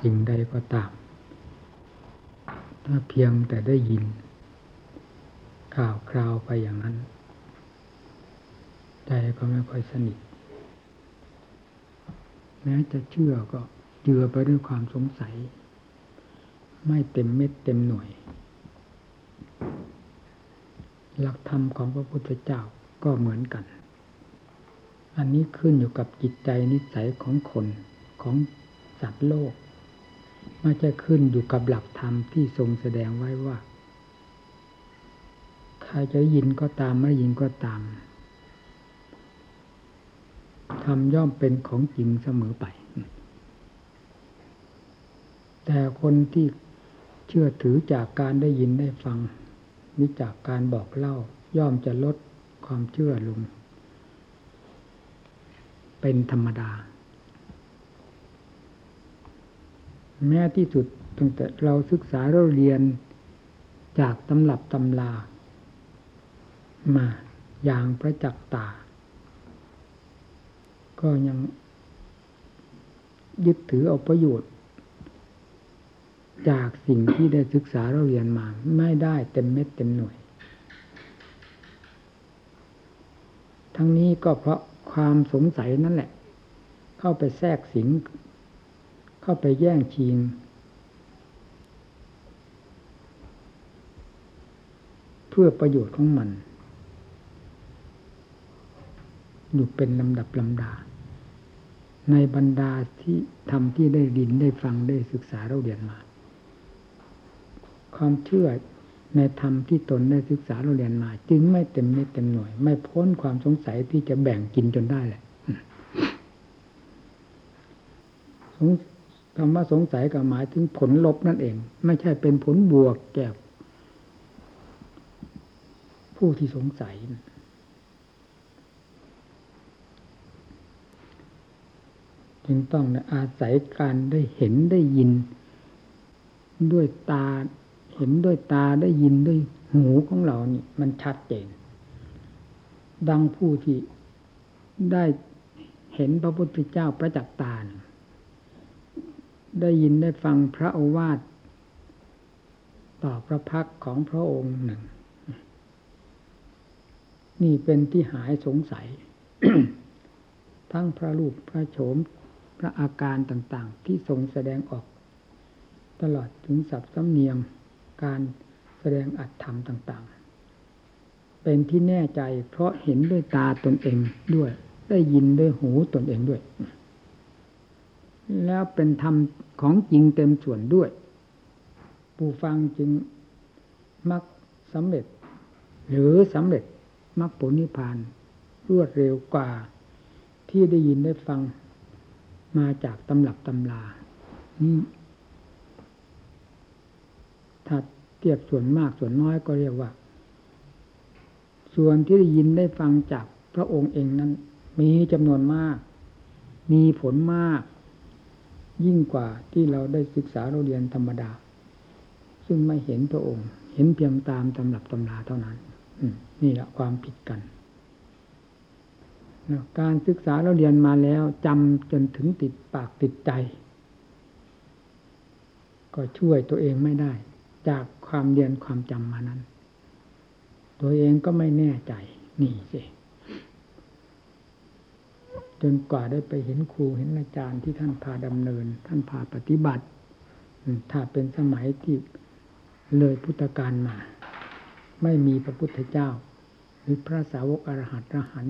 สิ่งใดก็ตาม ถ้าเพียงแต่ได้ยิน ข่าวคราวไปอย่างนั้น ใจก็ไม่ค่อยสนิท แม้จะเชื่อก็เจือไปด้วยความสงสัย ไม่เต็มเม็ดเต็มหน่วย หลักธรรมของพระพุทธเจ้าก็เหมือนกัน อันนี้ขึ้นอยู่กับจิตใจนิสัยของคนของสัตว์โลก ไม่ใช่ขึ้นอยู่กับหลักธรรมที่ทรงแสดงไว้ว่า ใครจะยินก็ตามไม่ยินก็ตามทำย่อมเป็นของจริงเสมอไป แต่คนที่เชื่อถือจากการได้ยินได้ฟังมิจากการบอกเล่าย่อมจะลดความเชื่อลง เป็นธรรมดา แม้ที่สุดตั้งแต่เราศึกษาเราเรียนจากตำรับตำลา มาอย่างประจักษ์ตา ก็ยังยึดถือเอาประโยชน์ จากสิ่งที่ได้ศึกษาเราเรียนมา ไม่ได้เต็มเม็ดเต็มหน่วย ทั้งนี้ก็เพราะความสงสัยนั่นแหละ เข้าไปแทรกสิง เข้าไปแย่งชิง เพื่อประโยชน์ของมัน อยู่เป็นลำดับลำดา ในบรรดาที่ทำที่ได้ดินได้ฟังได้ศึกษาเราเรียนมา ความเชื่อในธรรมที่ตนได้ศึกษาเราเรียนมา จึงไม่เต็มเม็ดเต็มหน่วย ไม่พ้นความสงสัยที่จะแบ่งกินจนได้แหละ คำว่าสงสัยก็หมายถึงผลลบนั่นเอง ไม่ใช่เป็นผลบวกแก่ผู้ที่สงสัย จึงต้องอาศัยการได้เห็นได้ยิน ด้วยตาเห็นด้วยตาได้ยินด้วยหูของเรานี่มันชัดเจน ดังผู้ที่ได้เห็นพระพุทธเจ้าประจักษ์ตา ได้ยินได้ฟังพระโอวาทต่อพระพักของพระองค์หนึ่ง นี่เป็นที่หายสงสัย ทั้งพระรูปพระโฉมพระอาการต่างๆ ที่ทรงแสดงออก ตลอดถึงสับสำเนียงการแสดงอัตธรรมต่างๆ เป็นที่แน่ใจเพราะเห็นด้วยตาตนเองด้วย ได้ยินด้วยหูตนเองด้วย แล้วเป็นธรรมของจริงเต็มส่วนด้วย ผู้ฟังจึงมักสำเร็จ หรือสำเร็จมรรคผลนิพพานรวดเร็วกว่า ที่ได้ยินได้ฟังมาจากตำหลับตำลานี่ถ้าเทียบส่วนมากส่วนน้อยก็เรียกว่า ส่วนที่ได้ยินได้ฟังจากพระองค์เองนั้น มีจำนวนมาก มีผลมาก ยิ่งกว่าที่เราได้ศึกษาเราเรียนธรรมดา ซึ่งไม่เห็นพระองค์ เห็นเพียงตามตำรับตำราเท่านั้นนี่แหละความผิดกันการศึกษาเราเรียนมาแล้วจำจนถึงติดปากติดใจ ก็ช่วยตัวเองไม่ได้ จากความเรียนความจำมานั้น ตัวเองก็ไม่แน่ใจนี่สิ จนกว่าได้ไปเห็นครูเห็นอาจารย์ที่ท่านพาดำเนิน ท่านพาปฏิบัติ ถ้าเป็นสมัยที่เลยพุทธกาลมา ไม่มีพระพุทธเจ้า หรือพระสาวกอรหัตรหัน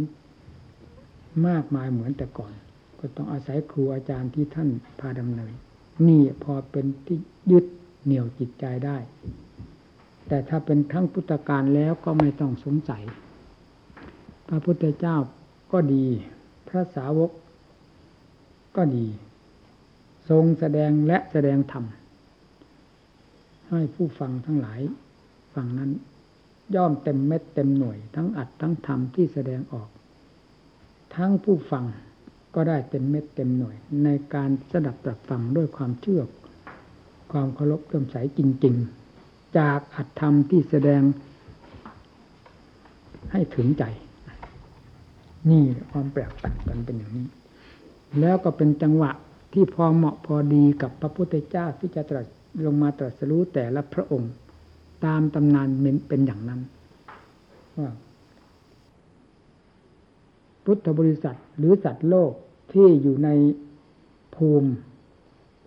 มากมายเหมือนแต่ก่อน ก็ต้องอาศัยครูอาจารย์ที่ท่านพาดำเนิน นี่พอเป็นที่ยึดเหนี่ยวจิตใจได้ แต่ถ้าเป็นทั้งพุทธการแล้วก็ไม่ต้องสงสัย พระพุทธเจ้าก็ดี พระสาวกก็ดี ทรงแสดงและแสดงธรรม ให้ผู้ฟังทั้งหลายฟังนั้นย่อมเต็มเม็ดเต็มหน่วย ทั้งอัดทั้งธรรมที่แสดงออก ทั้งผู้ฟังก็ได้เต็มเม็ดเต็มหน่วย ในการสดับตรับฟังด้วยความเชื่อความเคารพเลื่อมใสจริง ๆ จากอัตธรรมที่แสดงให้ถึงใจ นี่ความแปลกต่างกันเป็นอย่างนี้ แล้วก็เป็นจังหวะที่พอเหมาะพอดีกับพระพุทธเจ้าที่จะตรัสลงมาตรัสรู้แต่ละพระองค์ ตามตำนานเป็นอย่างนั้นว่าพุทธบริษัทหรือสัตว์โลกที่อยู่ในภูมิ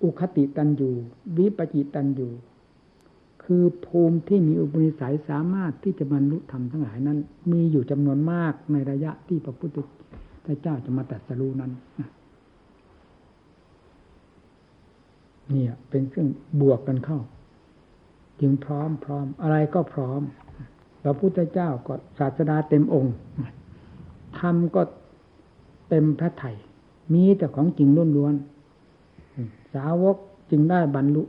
อุคติตันอยู่ วิปจิตันอยู่ คือภูมิที่มีอุปนิสัยสามารถที่จะบรรลุธรรมทั้งหลายนั้น มีอยู่จำนวนมากในระยะที่พระพุทธเจ้าจะมาตรัสรู้นั้นเนี่ยเป็นเครื่องบวกกันเข้า จึงพร้อมพร้อม อะไรก็พร้อม พระพุทธเจ้าก็ศาสดาเต็มองค์ธรรมก็เต็มพระไถ่มีแต่ของจริงล้วนๆสาวกจึงได้บรรลุ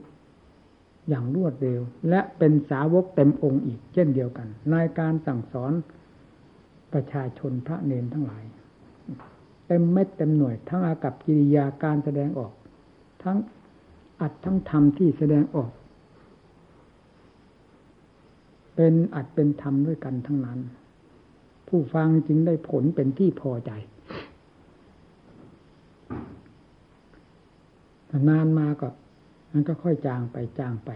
อย่างรวดเร็ว และเป็นสาวกเต็มองค์อีกเช่นเดียวกันในการสั่งสอนประชาชนพระเนนทั้งหลาย เต็มเม็ดเต็มหน่วย ทั้งอากับกิริยาการแสดงออก ทั้งอัดทั้งธรรมที่แสดงออก เป็นอัดเป็นธรรมด้วยกันทั้งนั้น ผู้ฟังจึงได้ผลเป็นที่พอใจนานมาก็ มันก็ค่อยจางไปจางไป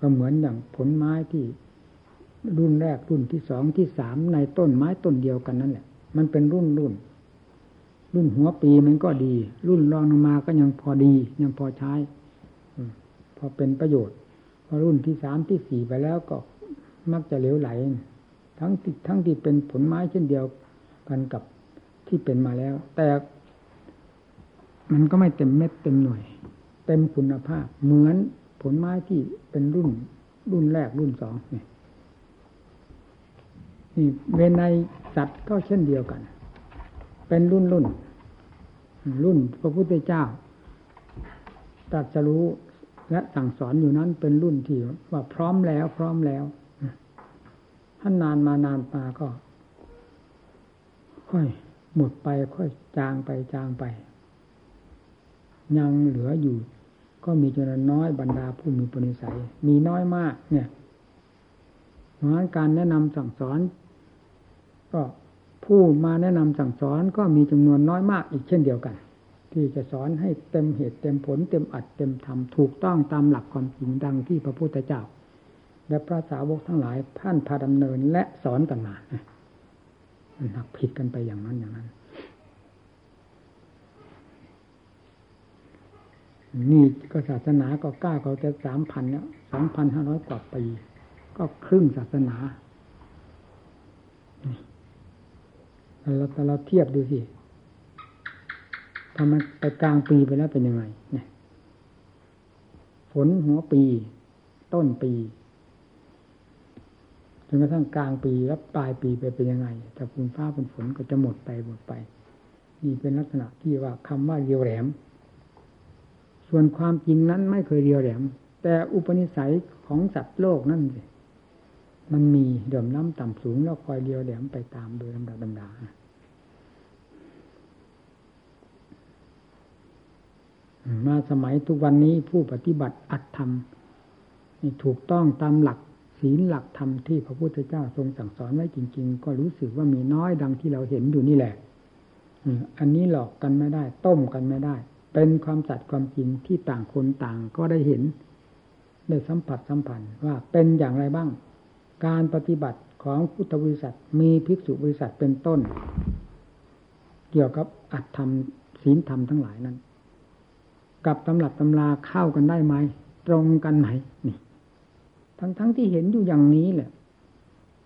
ก็เหมือนอย่างผลไม้ที่รุ่นแรกรุ่นที่สองที่สามในต้นไม้ต้นเดียวกันนั่นแหละ มันเป็นรุ่นรุ่น รุ่นหัวปีมันก็ดี รุ่นรองลงมาก็ยังพอดี ยังพอใช้พอเป็นประโยชน์ พอรุ่นที่สามที่สี่ไปแล้วก็มักจะเหลวไหล ทั้งทั้งที่เป็นผลไม้เช่นเดียวกันกับที่เป็นมาแล้ว แต่ มันก็ไม่เต็มเม็ดเต็มหน่วย เต็มคุณภาพ เหมือนผลไม้ที่เป็นรุ่นรุ่นแรกรุ่นสองนี่นี่เวในสัตว์ก็เช่นเดียวกัน เป็นรุ่นรุ่น รุ่นพระพุทธเจ้าตรัสรู้และสั่งสอนอยู่นั้นเป็นรุ่นที่ว่าพร้อมแล้ว พร้อมแล้วท่านนานมานานมาก็ ค่อย หมดไปค่อยจางไปจางไป ยังเหลืออยู่ ก็มีจำนวนน้อยบรรดาผู้มีปณิสัย มีน้อยมาก เนี่ยเพราะนั้นการแนะนำสั่งสอน ก็ผู้มาแนะนำสั่งสอนก็มีจำนวนน้อยมากอีกเช่นเดียวกัน ที่จะสอนให้เต็มเหตุเต็มผล เต็มอัดเต็มธรรมถูกต้องตามหลักความจริงดังที่พระพุทธเจ้า และพระสาวกทั้งหลายท่านพาดำเนินและสอนกันมานหักผิดกันไปอย่างนั้นอย่างนั้น นี่ก็ศาสนาก็กล้าเขาจะสามพันแล้วสองพันห้าร้อยกว่าปี ก็ครึ่งศาสนาเราแต่เราเทียบดูสิทำมันไปกลางปีไปแล้วเป็นยังไงเนี่ยฝนหัวปี ต้นปีจนกระทั่งกลางปีแล้วปลายปีไปเป็นยังไงแต่ฝนฟ้าฝนฝนก็จะหมดไปหมดไป นี่เป็นลักษณะที่ว่าคำว่าเรียวแหลม ส่วนความจริงนั้นไม่เคยเรียวแหลม แต่อุปนิสัยของสัตว์โลกนั่นสิมันมีเดิมน้ำต่ำสูงแล้วคอยเรียวแหลมไปตามโดยลำดับลำดามาสมัยทุกวันนี้ผู้ปฏิบัติอัตธรรมถูกต้องตามหลักศีลหลักธรรมที่พระพุทธเจ้าทรงสั่งสอนไว้จริง ๆ ก็รู้สึกว่ามีน้อยดังที่เราเห็นอยู่นี่แหละอันนี้หลอกกันไม่ได้ ต้มกันไม่ได้ เป็นความสัตย์ความจริงที่ต่างคนต่างก็ได้เห็นได้สัมผัสสัมพันธ์ว่าเป็นอย่างไรบ้าง การปฏิบัติของพุทธบริษัทมีภิกษุบริษัทเป็นต้น เกี่ยวกับอัตธรรมศีลธรรมทั้งหลายนั้น กับตำรับตำราเข้ากันได้ไหม ตรงกันไหมนี่ ทั้งๆทที่เห็นอยู่อย่างนี้แหละ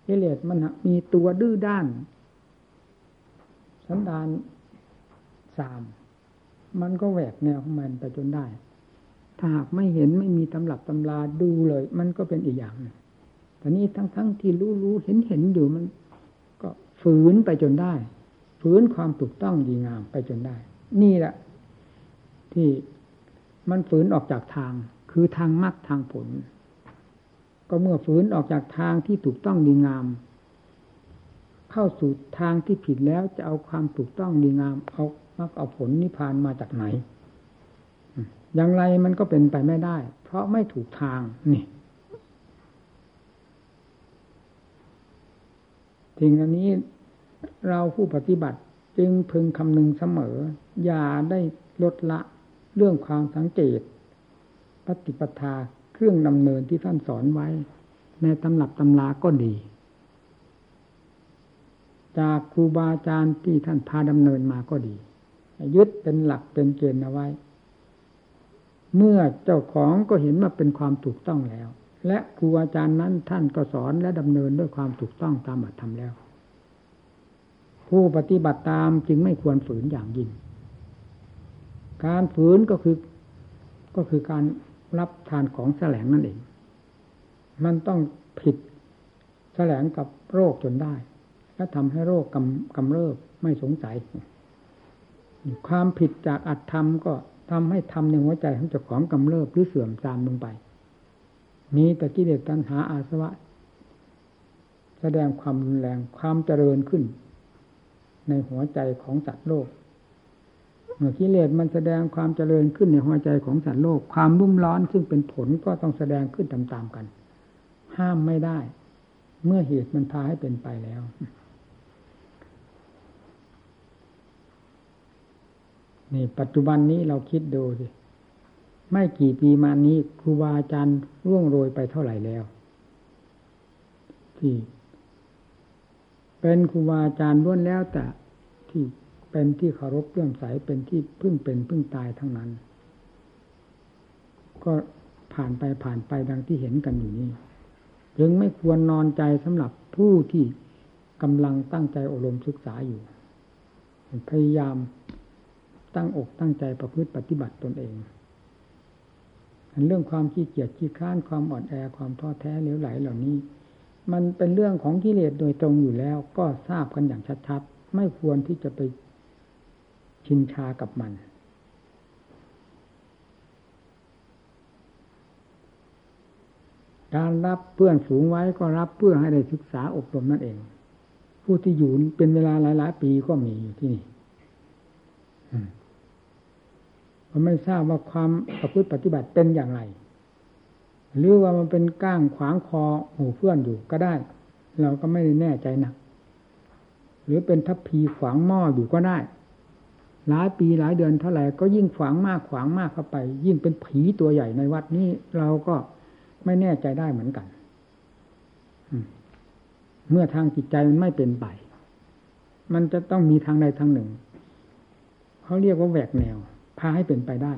เอเลสมันมีตัวดื้อด้าน สันดานสาม มันก็แหวกแนวของมันไปจนได้ ถ้าหากไม่เห็นไม่มีตำรับตำราดูเลย มันก็เป็นอีกอย่างแต่นี้ทั้งๆทที่รู้รู้เห็นเห็นอยู่มัน ก็ฝืนไปจนได้ ฝืนความถูกต้องดีงามไปจนได้ นี่แหละ ที่มันฝืนออกจากทาง คือทางมรรคทางผล ก็เมื่อฝืนออกจากทางที่ถูกต้องดีงาม เข้าสู่ทางที่ผิดแล้วจะเอาความถูกต้องดีงามเอา มรรคเอาผลนิพพานมาจากไหน อย่างไรมันก็เป็นไปไม่ได้ เพราะไม่ถูกทางนี่สิ่งอันนี้เราผู้ปฏิบัติจึงพึงคำนึงเสมอ อย่าได้ลดละเรื่องความสังเกต ปฏิปทาเครื่องดำเนินที่ท่านสอนไว้ ในตำรับตำราก็ดี จากครูบาอาจารย์ที่ท่านพาดำเนินมาก็ดี ยึดเป็นหลักเป็นเกณฑ์เอาไว้ เมื่อเจ้าของก็เห็นว่าเป็นความถูกต้องแล้ว และครูอาจารย์นั้นท่านก็สอนและดำเนินด้วยความถูกต้องตามอัตธรรมแล้ว ผู้ปฏิบัติตามจึงไม่ควรฝืนอย่างยิ่ง การฝืนก็คือก็คือการรับทานของแสลงนั่นเอง มันต้องผิดแสลงกับโรคจนได้ และทำให้โรคกำกำเริบไม่สงสัย ความผิดจากอัตธรรมก็ทำให้ทำในหัวใจของเจ้าของกำเริบหรือเสื่อมตามลงไป มีแต่กิเลสตัณหาอาสวะ แสดงความรุนแรงความเจริญขึ้น ในหัวใจของสัตว์โลก เมื่อกิเลสมันแสดงความเจริญขึ้นในหัวใจของสัตว์โลก ความรุ่มร้อนซึ่งเป็นผลก็ต้องแสดงขึ้นตามๆกัน ห้ามไม่ได้ เมื่อเหตุมันพาให้เป็นไปแล้ว นี่ปัจจุบันนี้เราคิดดูสิไม่กี่ปีมานี้ครูบาอาจารย์ร่วงโรยไปเท่าไหร่แล้ว ที่ เป็นครูบาอาจารย์ล้วนแล้วแต่ที่เป็นที่เคารพเลื่อมใสเป็นที่พึ่งเป็นพึ่งตายทั้งนั้น ก็ผ่านไปผ่านไปดังที่เห็นกันอยู่นี้จึงไม่ควรนอนใจสำหรับผู้ที่กำลังตั้งใจอบรมศึกษาอยู่ พยายาม ตั้งอกตั้งใจประพฤติปฏิบัติตนเองเรื่องความขี้เกียจขี้ค้านความอ่อนแอความท้อแท้เหลวไหลเหล่านี้ มันเป็นเรื่องของกิเลสโดยตรงอยู่แล้ว ก็ทราบกันอย่างชัดๆไม่ควรที่จะไปชินชากับมันการรับเพื่อนฝูงไว้ก็รับเพื่อให้ได้ศึกษาอบรมนั่นเอง ผู้ที่อยู่เป็นเวลาหลาย ๆ ปีก็มีอยู่ที่นี่ เราไม่ทราบว่าความประพฤติปฏิบัติเป็นอย่างไร หรือว่ามันเป็นก้างขวางคอหูเพื่อนอยู่ก็ได้ เราก็ไม่ได้แน่ใจนะหรือเป็นทัพพีขวางหม้ออยู่ก็ได้หลายปีหลายเดือนเท่าไหร่ก็ยิ่งขวางมากขวางมากเข้าไป ยิ่งเป็นผีตัวใหญ่ในวัดนี้เราก็ไม่แน่ใจได้เหมือนกันเมื่อทางจิตใจมันไม่เป็นไป มันจะต้องมีทางใดทางหนึ่ง เขาเรียกว่าแหวกแนว พาให้เป็นไปได้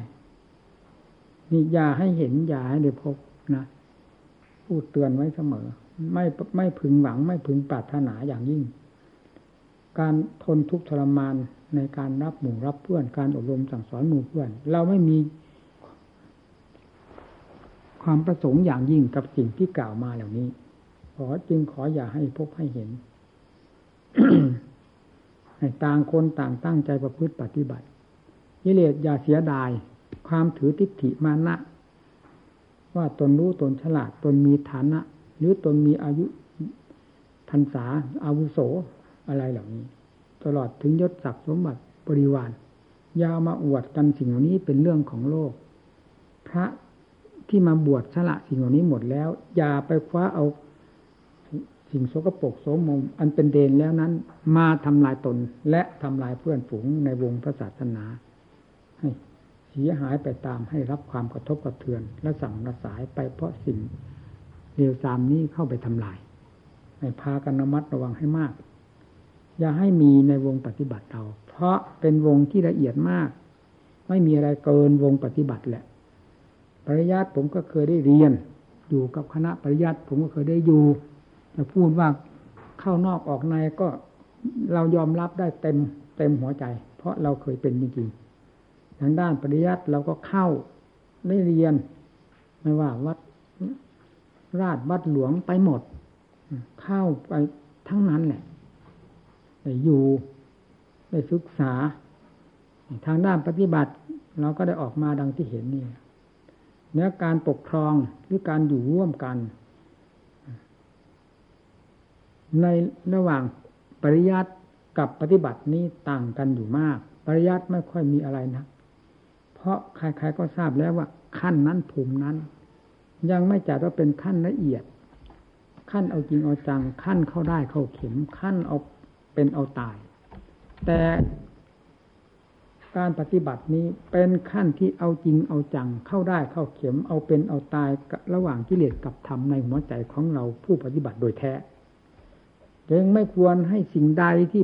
นี่อย่าให้เห็นอย่าให้ได้พบนะพูดเตือนไว้เสมอ ไม่ไม่พึงหวัง ไม่พึงปรารถนาอย่างยิ่ง การทนทุกข์ทรมานในการรับหมู่รับเพื่อนการอบรมสั่งสอนหมู่เพื่อน เราไม่มี ความประสงค์อย่างยิ่งกับสิ่งที่กล่าวมาเหล่านี้ขอจึงขออย่าให้พบให้เห็นให้ต่างคนต่างตั้งใจประพฤติปฏิบัติ ยิเลสอย่าเสียดาย ความถือทิฏฐิมานะ ว่าตนรู้ตนฉลาดตนมีฐานะ หรือตนมีอายุพรรษาอาวุโสอะไรเหล่านี้ ตลอดถึงยศศักดิ์สมบัติบริวารยาวมาอวดกันสิ่งเหล่านี้เป็นเรื่องของโลก พระที่มาบวชสละสิ่งเหล่านี้หมดแล้ว อย่าไปคว้าเอาสิ่งโสกโปรกโสมม อันเป็นเดนแล้วนั้น มาทำลายตนและทำลายเพื่อนฝูงในวงพระศาสนา สียหายไปตามให้รับความกระทบกระเทือน และสั่งระสายไปเพราะสิ่งเลวทรามนี้เข้าไปทำลายให้พากันระมัดระวังให้มาก อย่าให้มีในวงปฏิบัติเรา เพราะเป็นวงที่ละเอียดมาก ไม่มีอะไรเกินวงปฏิบัติแหละ ปริยัติผมก็เคยได้เรียน อยู่กับคณะปริยัติผมก็เคยได้อยู่แต่พูดว่าเข้านอกออกในก็เรายอมรับได้เต็มเต็มหัวใจ เพราะเราเคยเป็นจริงๆ ทางด้านปริยัติเราก็เข้าได้เรียน ไม่ว่าวัดราชวัดหลวงไปหมด เข้าไปทั้งนั้นแหละได้อยู่ได้ศึกษา ทางด้านปฏิบัติ เราก็ได้ออกมาดังที่เห็นนี่เนื้อการปกครองหรือการอยู่ร่วมกัน ในระหว่างปริยัติกับปฏิบัตินี้ต่างกันอยู่มาก ปริยัติไม่ค่อยมีอะไรนะ เพราะใครๆก็ทราบแล้วว่า ขั้นนั้นภูมินั้น ยังไม่จัดว่าเป็นขั้นละเอียด ขั้นเอาจริงเอาจัง ขั้นเข้าได้เข้าเข็ม ขั้นเอาเป็นเอาตาย แต่การปฏิบัตินี้เป็นขั้นที่เอาจริงเอาจัง เข้าได้เข้าเข็ม เอาเป็นเอาตายระหว่างกิเลสกับธรรมในหัวใจของเราผู้ปฏิบัติโดยแท้จึงไม่ควรให้สิ่งใดที่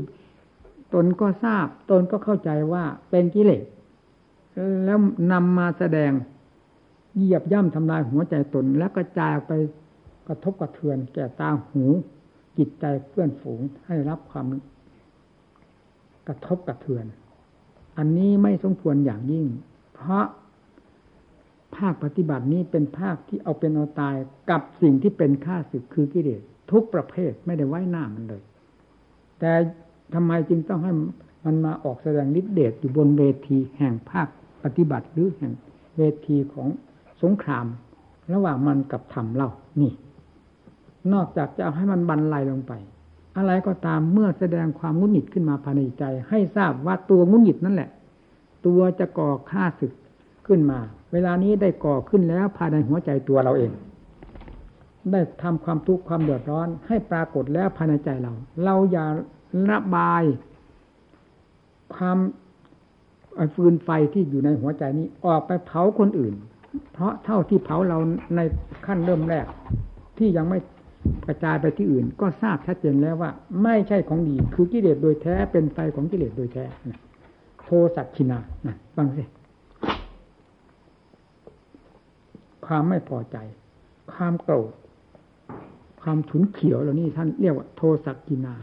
ตนก็ทราบ ตนก็เข้าใจว่าเป็นกิเลส แล้วนำมาแสดงเหยียบย่ำทำลายหัวใจตน แล้วกระจายไปกระทบกระเทือน แก่ตาหูจิตใจเพื่อนฝูงให้รับความกระทบกระเทือน อันนี้ไม่สมควรอย่างยิ่ง เพราะภาคปฏิบัตินี้เป็นภาคที่เอาเป็นเอาตายกับสิ่งที่เป็นข้าศึกคือกิเลสทุกประเภทไม่ได้ไว้หน้ามันเลย แต่ทำไมจึงต้องให้มันมาออกแสดงฤทธิเดชอยู่บนเวทีแห่งภาค ปฏิบัติหรือแห่งเวทีของสงคราม ระหว่างมันกับธรรมเล่านี่ นอกจากจะเอาให้มันบันไลลงไป อะไรก็ตามเมื่อแสดงความงุนหงิดขึ้นมาภายในใจ ให้ทราบว่าตัวงุนหงิดนั่นแหละ ตัวจะก่อฆ่าศึกขึ้นมา เวลานี้ได้ก่อขึ้นแล้วภายในหัวใจตัวเราเอง ได้ทำความทุกข์ความเดือดร้อน ให้ปรากฏแล้วภายในใจเรา เราอย่าระบาย ความ ฟืนไฟที่อยู่ในหัวใจนี้ออกไปเผาคนอื่น เพราะเท่าที่เผาเราในขั้นเริ่มแรก ที่ยังไม่กระจายไปที่อื่น ก็ทราบชัดเจนแล้วว่า ไม่ใช่ของดี คือกิเลสโดยแท้เป็นไฟของกิเลสโดยแท้โทสักชินานะฟังสิความไม่พอใจ ความโกรธความฉุนเขียวเหล่านี้ท่านเรียกว่า โทสักกินา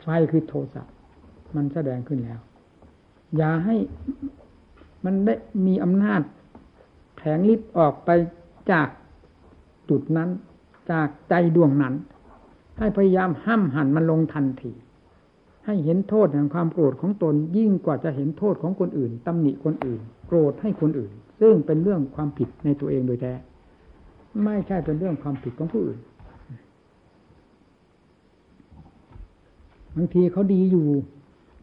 ไฟคือโทสะมันแสดงขึ้นแล้ว อย่าให้มันได้มีอำนาจแผงลิบออกไปจากจุดนั้น จากใจดวงนั้น ให้พยายามห้ามหันมันลงทันที ให้เห็นโทษแห่งความโกรธของตนยิ่งกว่าจะเห็นโทษของคนอื่นตำหนิคนอื่น โกรธให้คนอื่น ซึ่งเป็นเรื่องความผิดในตัวเองโดยแท้ไม่ใช่เป็นเรื่องความผิดของผู้อื่นบางทีเขาดีอยู่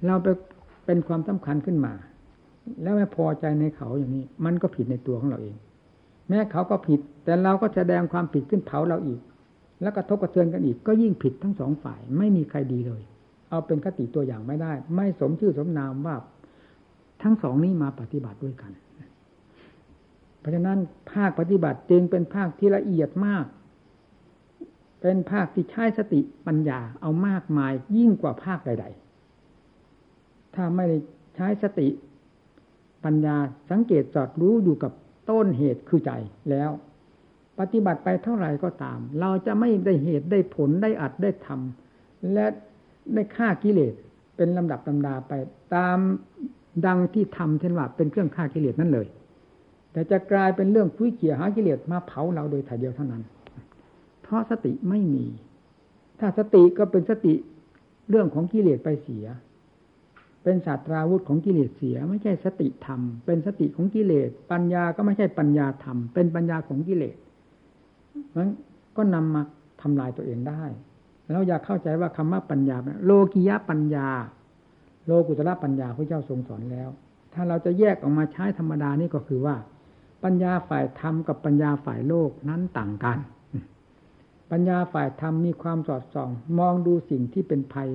เราไป เป็นความสำคัญขึ้นมา แล้วไม่พอใจในเขาอย่างนี้ มันก็ผิดในตัวของเราเอง แม้เขาก็ผิด แต่เราก็แสดงความผิดขึ้นเผาเราอีก แล้วก็ทบกระเทือนกันอีก ก็ยิ่งผิดทั้งสองฝ่าย ไม่มีใครดีเลย เอาเป็นคติตัวอย่างไม่ได้ ไม่สมชื่อสมนามว่าทั้งสองนี้มาปฏิบัติด้วยกัน เพราะฉะนั้นภาคปฏิบัติจึงเป็นภาคที่ละเอียดมาก เป็นภาคที่ใช้สติปัญญาเอามากมายยิ่งกว่าภาคใด ๆ ถ้าไม่ได้ใช้สติปัญญาสังเกตจอดรู้อยู่กับต้นเหตุคือใจแล้ว ปฏิบัติไปเท่าไหร่ก็ตาม เราจะไม่ได้เหตุได้ผลได้อัดได้ทำและได้ฆ่ากิเลสเป็นลำดับลำดาไป ตามดังที่ทำเช่นว่าเป็นเครื่องฆ่ากิเลสนั่นเลย แต่จะกลายเป็นเรื่องคุยเขี่ยหากิเลสมาเผาเราโดยถ่ายเดียวเท่านั้น เพราะสติไม่มี ถ้าสติก็เป็นสติเรื่องของกิเลสไปเสีย เป็นศาสตราวุธของกิเลสเสีย ไม่ใช่สติธรรม เป็นสติของกิเลส ปัญญาก็ไม่ใช่ปัญญาธรรม เป็นปัญญาของกิเลสนั้นก็นำมาทำลายตัวเองได้แล้วอยากเข้าใจว่าคำว่าปัญญา โลกิยะปัญญา โลกุตระปัญญาพระเจ้าทรงสอนแล้ว ถ้าเราจะแยกออกมาใช้ธรรมดานี่ก็คือว่า ปัญญาฝ่ายธรรมกับปัญญาฝ่ายโลกนั้นต่างกัน ปัญญาฝ่ายธรรมมีความสอดส่อง มองดูสิ่งที่เป็นภัย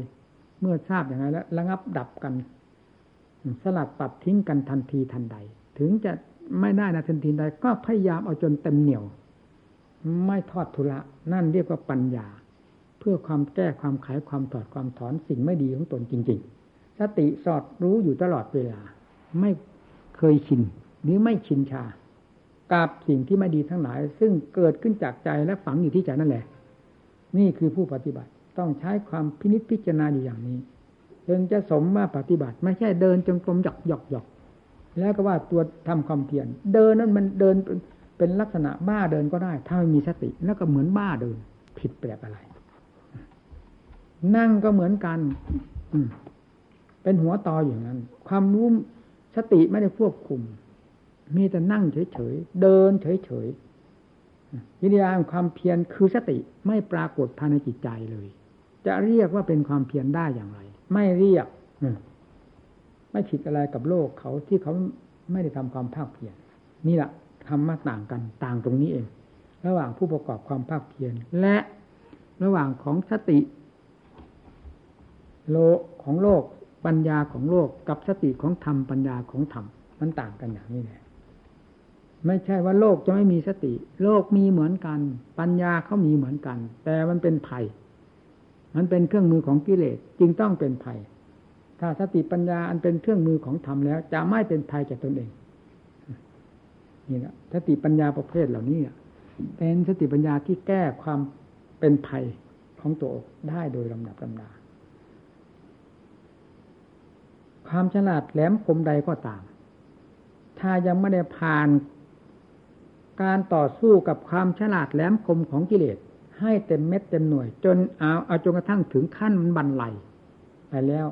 เมื่อทราบอย่างไรแล้วระงับดับกัน สลัดปัดทิ้งกันทันทีทันใด ถึงจะไม่ได้นะทันทีใด ก็พยายามเอาจนเต็มเหนียว ไม่ทอดทุระนั่นเรียกว่าปัญญา เพื่อความแก้ความขายความถอดความถอนสิ่งไม่ดีของตนจริง ๆ สติสอดรู้อยู่ตลอดเวลา ไม่เคยชินหรือไม่ชินชากับสิ่งที่ไม่ดีทั้งหลาย ซึ่งเกิดขึ้นจากใจและฝังอยู่ที่ใจนั่นแหละ นี่คือผู้ปฏิบัติ ต้องใช้ความพินิจพิจารณาอยู่อย่างนี้จึงจะสมว่าปฏิบัติ ไม่ใช่เดินจงกรมหยอกหยอกหยอกแล้วก็ว่าตัวทำความเพียรเดินนั้นมันเดินเป็นลักษณะบ้าเดินก็ได้ ถ้าไม่มีสติแล้วก็เหมือนบ้าเดิน ผิดแปลกอะไร นั่งก็เหมือนกันเป็นหัวตออย่างนั้น ความรู้สติไม่ได้ควบคุม มีแต่นั่งเฉยๆ เดินเฉยๆวิญญาณความเพียรคือสติไม่ปรากฏภายในจิตใจเลย จะเรียกว่าเป็นความเพียรได้อย่างไร ไม่เรียกไม่ผิดอะไรกับโลกเขาที่เขาไม่ได้ทำความภาคเพียรนี่แหละธรรมะต่างกันต่างตรงนี้เอง ระหว่างผู้ประกอบความภาคเพียรและระหว่างของสติ โลของโลกปัญญาของโลกกับสติของธรรมปัญญาของธรรมมันต่างกันอย่างนี้แหละไม่ใช่ว่าโลกจะไม่มีสติ โลกมีเหมือนกัน ปัญญาเขามีเหมือนกัน แต่มันเป็นภัย มันเป็นเครื่องมือของกิเลสจึงต้องเป็นภัย ถ้าสติปัญญาอันเป็นเครื่องมือของธรรมแล้ว จะไม่เป็นภัยแก่ตนเองนี่แหละสติปัญญาประเภทเหล่านี้เป็นสติปัญญาที่แก้ความเป็นภัยของตัวได้โดยลำดับลำดา ความฉลาดแหลมคมใดก็ตาม ถ้ายังไม่ได้ผ่านการต่อสู้กับความฉลาดแหลมคมของกิเลส ให้เต็มเม็ดเต็มหน่วย จนเอาเอาจนกระทั่งถึงขั้นมันบันไลไปแล้ว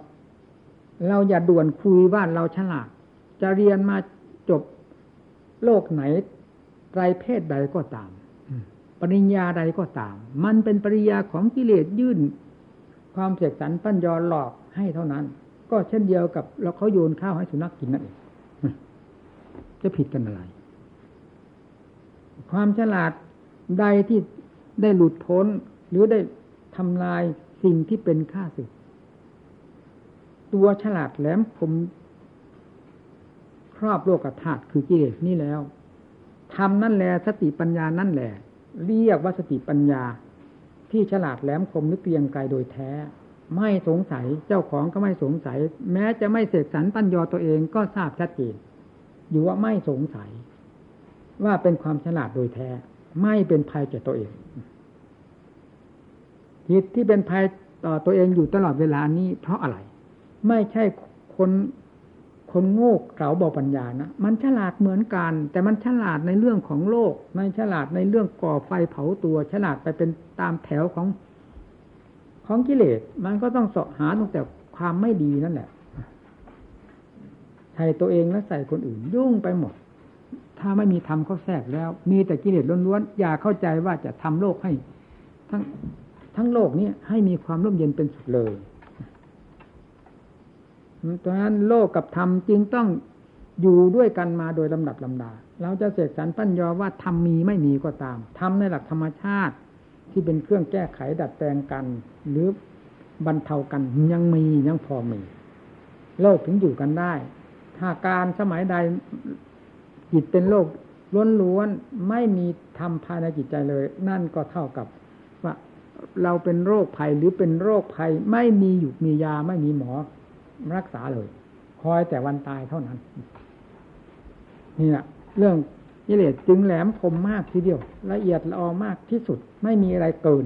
เราอย่าด่วนคุยว่าเราฉลาด จะเรียนมาจบโลกไหนไรเพศใดก็ตาม ปริญญาใดก็ตาม มันเป็นปริญญาของกิเลสยื่น ความเสกสรรปั้นยอหลอกให้เท่านั้น ก็เช่นเดียวกับเราเขาโยนข้าวให้สุนัขกกินนั่นเองจะผิดกันอะไร ความฉลาดใดที่ ได้หลุดพ้น หรือได้ทำลายสิ่งที่เป็นข้าศึก ตัวฉลาดแหลมคมครอบโลกธาตุคือกิเลสนี่แล้วทำนั่นแหละสติปัญญานั่นแหละ เรียกว่าสติปัญญา ที่ฉลาดแหลมคมนึกเรียงไกลโดยแท้ ไม่สงสัยเจ้าของก็ไม่สงสัย แม้จะไม่เสกสรรปัญญาตัวเองก็ทราบชัดเจนอยู่ว่าไม่สงสัย ว่าเป็นความฉลาดโดยแท้ ไม่เป็นภัยแก่ตัวเองจิตที่เป็นภัยต่อตัวเองอยู่ตลอดเวลานี้ เพราะอะไร ไม่ใช่คนคนโง่เก่าบอปัญญานะมันฉลาดเหมือนกัน แต่มันฉลาดในเรื่องของโลกไม่ฉลาดในเรื่องก่อไฟเผาตัว ฉลาดไปเป็นตามแถวของของกิเลส มันก็ต้องเสาะหาตั้งแต่ความไม่ดีนั่นแหละใส่ตัวเองและใส่คนอื่นยุ่งไปหมด ถ้าไม่มีธรรมเขาแทรกแล้ว มีแต่กิเลสล้วนๆอย่าเข้าใจว่าจะทำโลกให้ ทั้งทั้งโลกนี้ให้มีความร่มเย็นเป็นสุดเลยดังนั้นโลกกับธรรมจึงต้องอยู่ด้วยกันมาโดยลำดับลำดา เราจะเสกสรรปั้นยอว่าธรรมมีไม่มีก็ตามธรรมในหลักธรรมชาติที่เป็นเครื่องแก้ไขดัดแปลงกัน หรือบรรเทากันยังมียังพอมี โลกถึงอยู่กันได้ ถ้าการสมัยใด จิตเป็นโลกล้วนๆไม่มีธรรมภายในจิตใจเลย นั่นก็เท่ากับว่าเราเป็นโรคภัยหรือเป็นโรคภัยไม่มีอยู่มียาไม่มีหมอรักษาเลย คอยแต่วันตายเท่านั้น นี่แหละเรื่องกิเลสจึงแหลมคมมากทีเดียว ละเอียดละออมากที่สุดไม่มีอะไรเกิน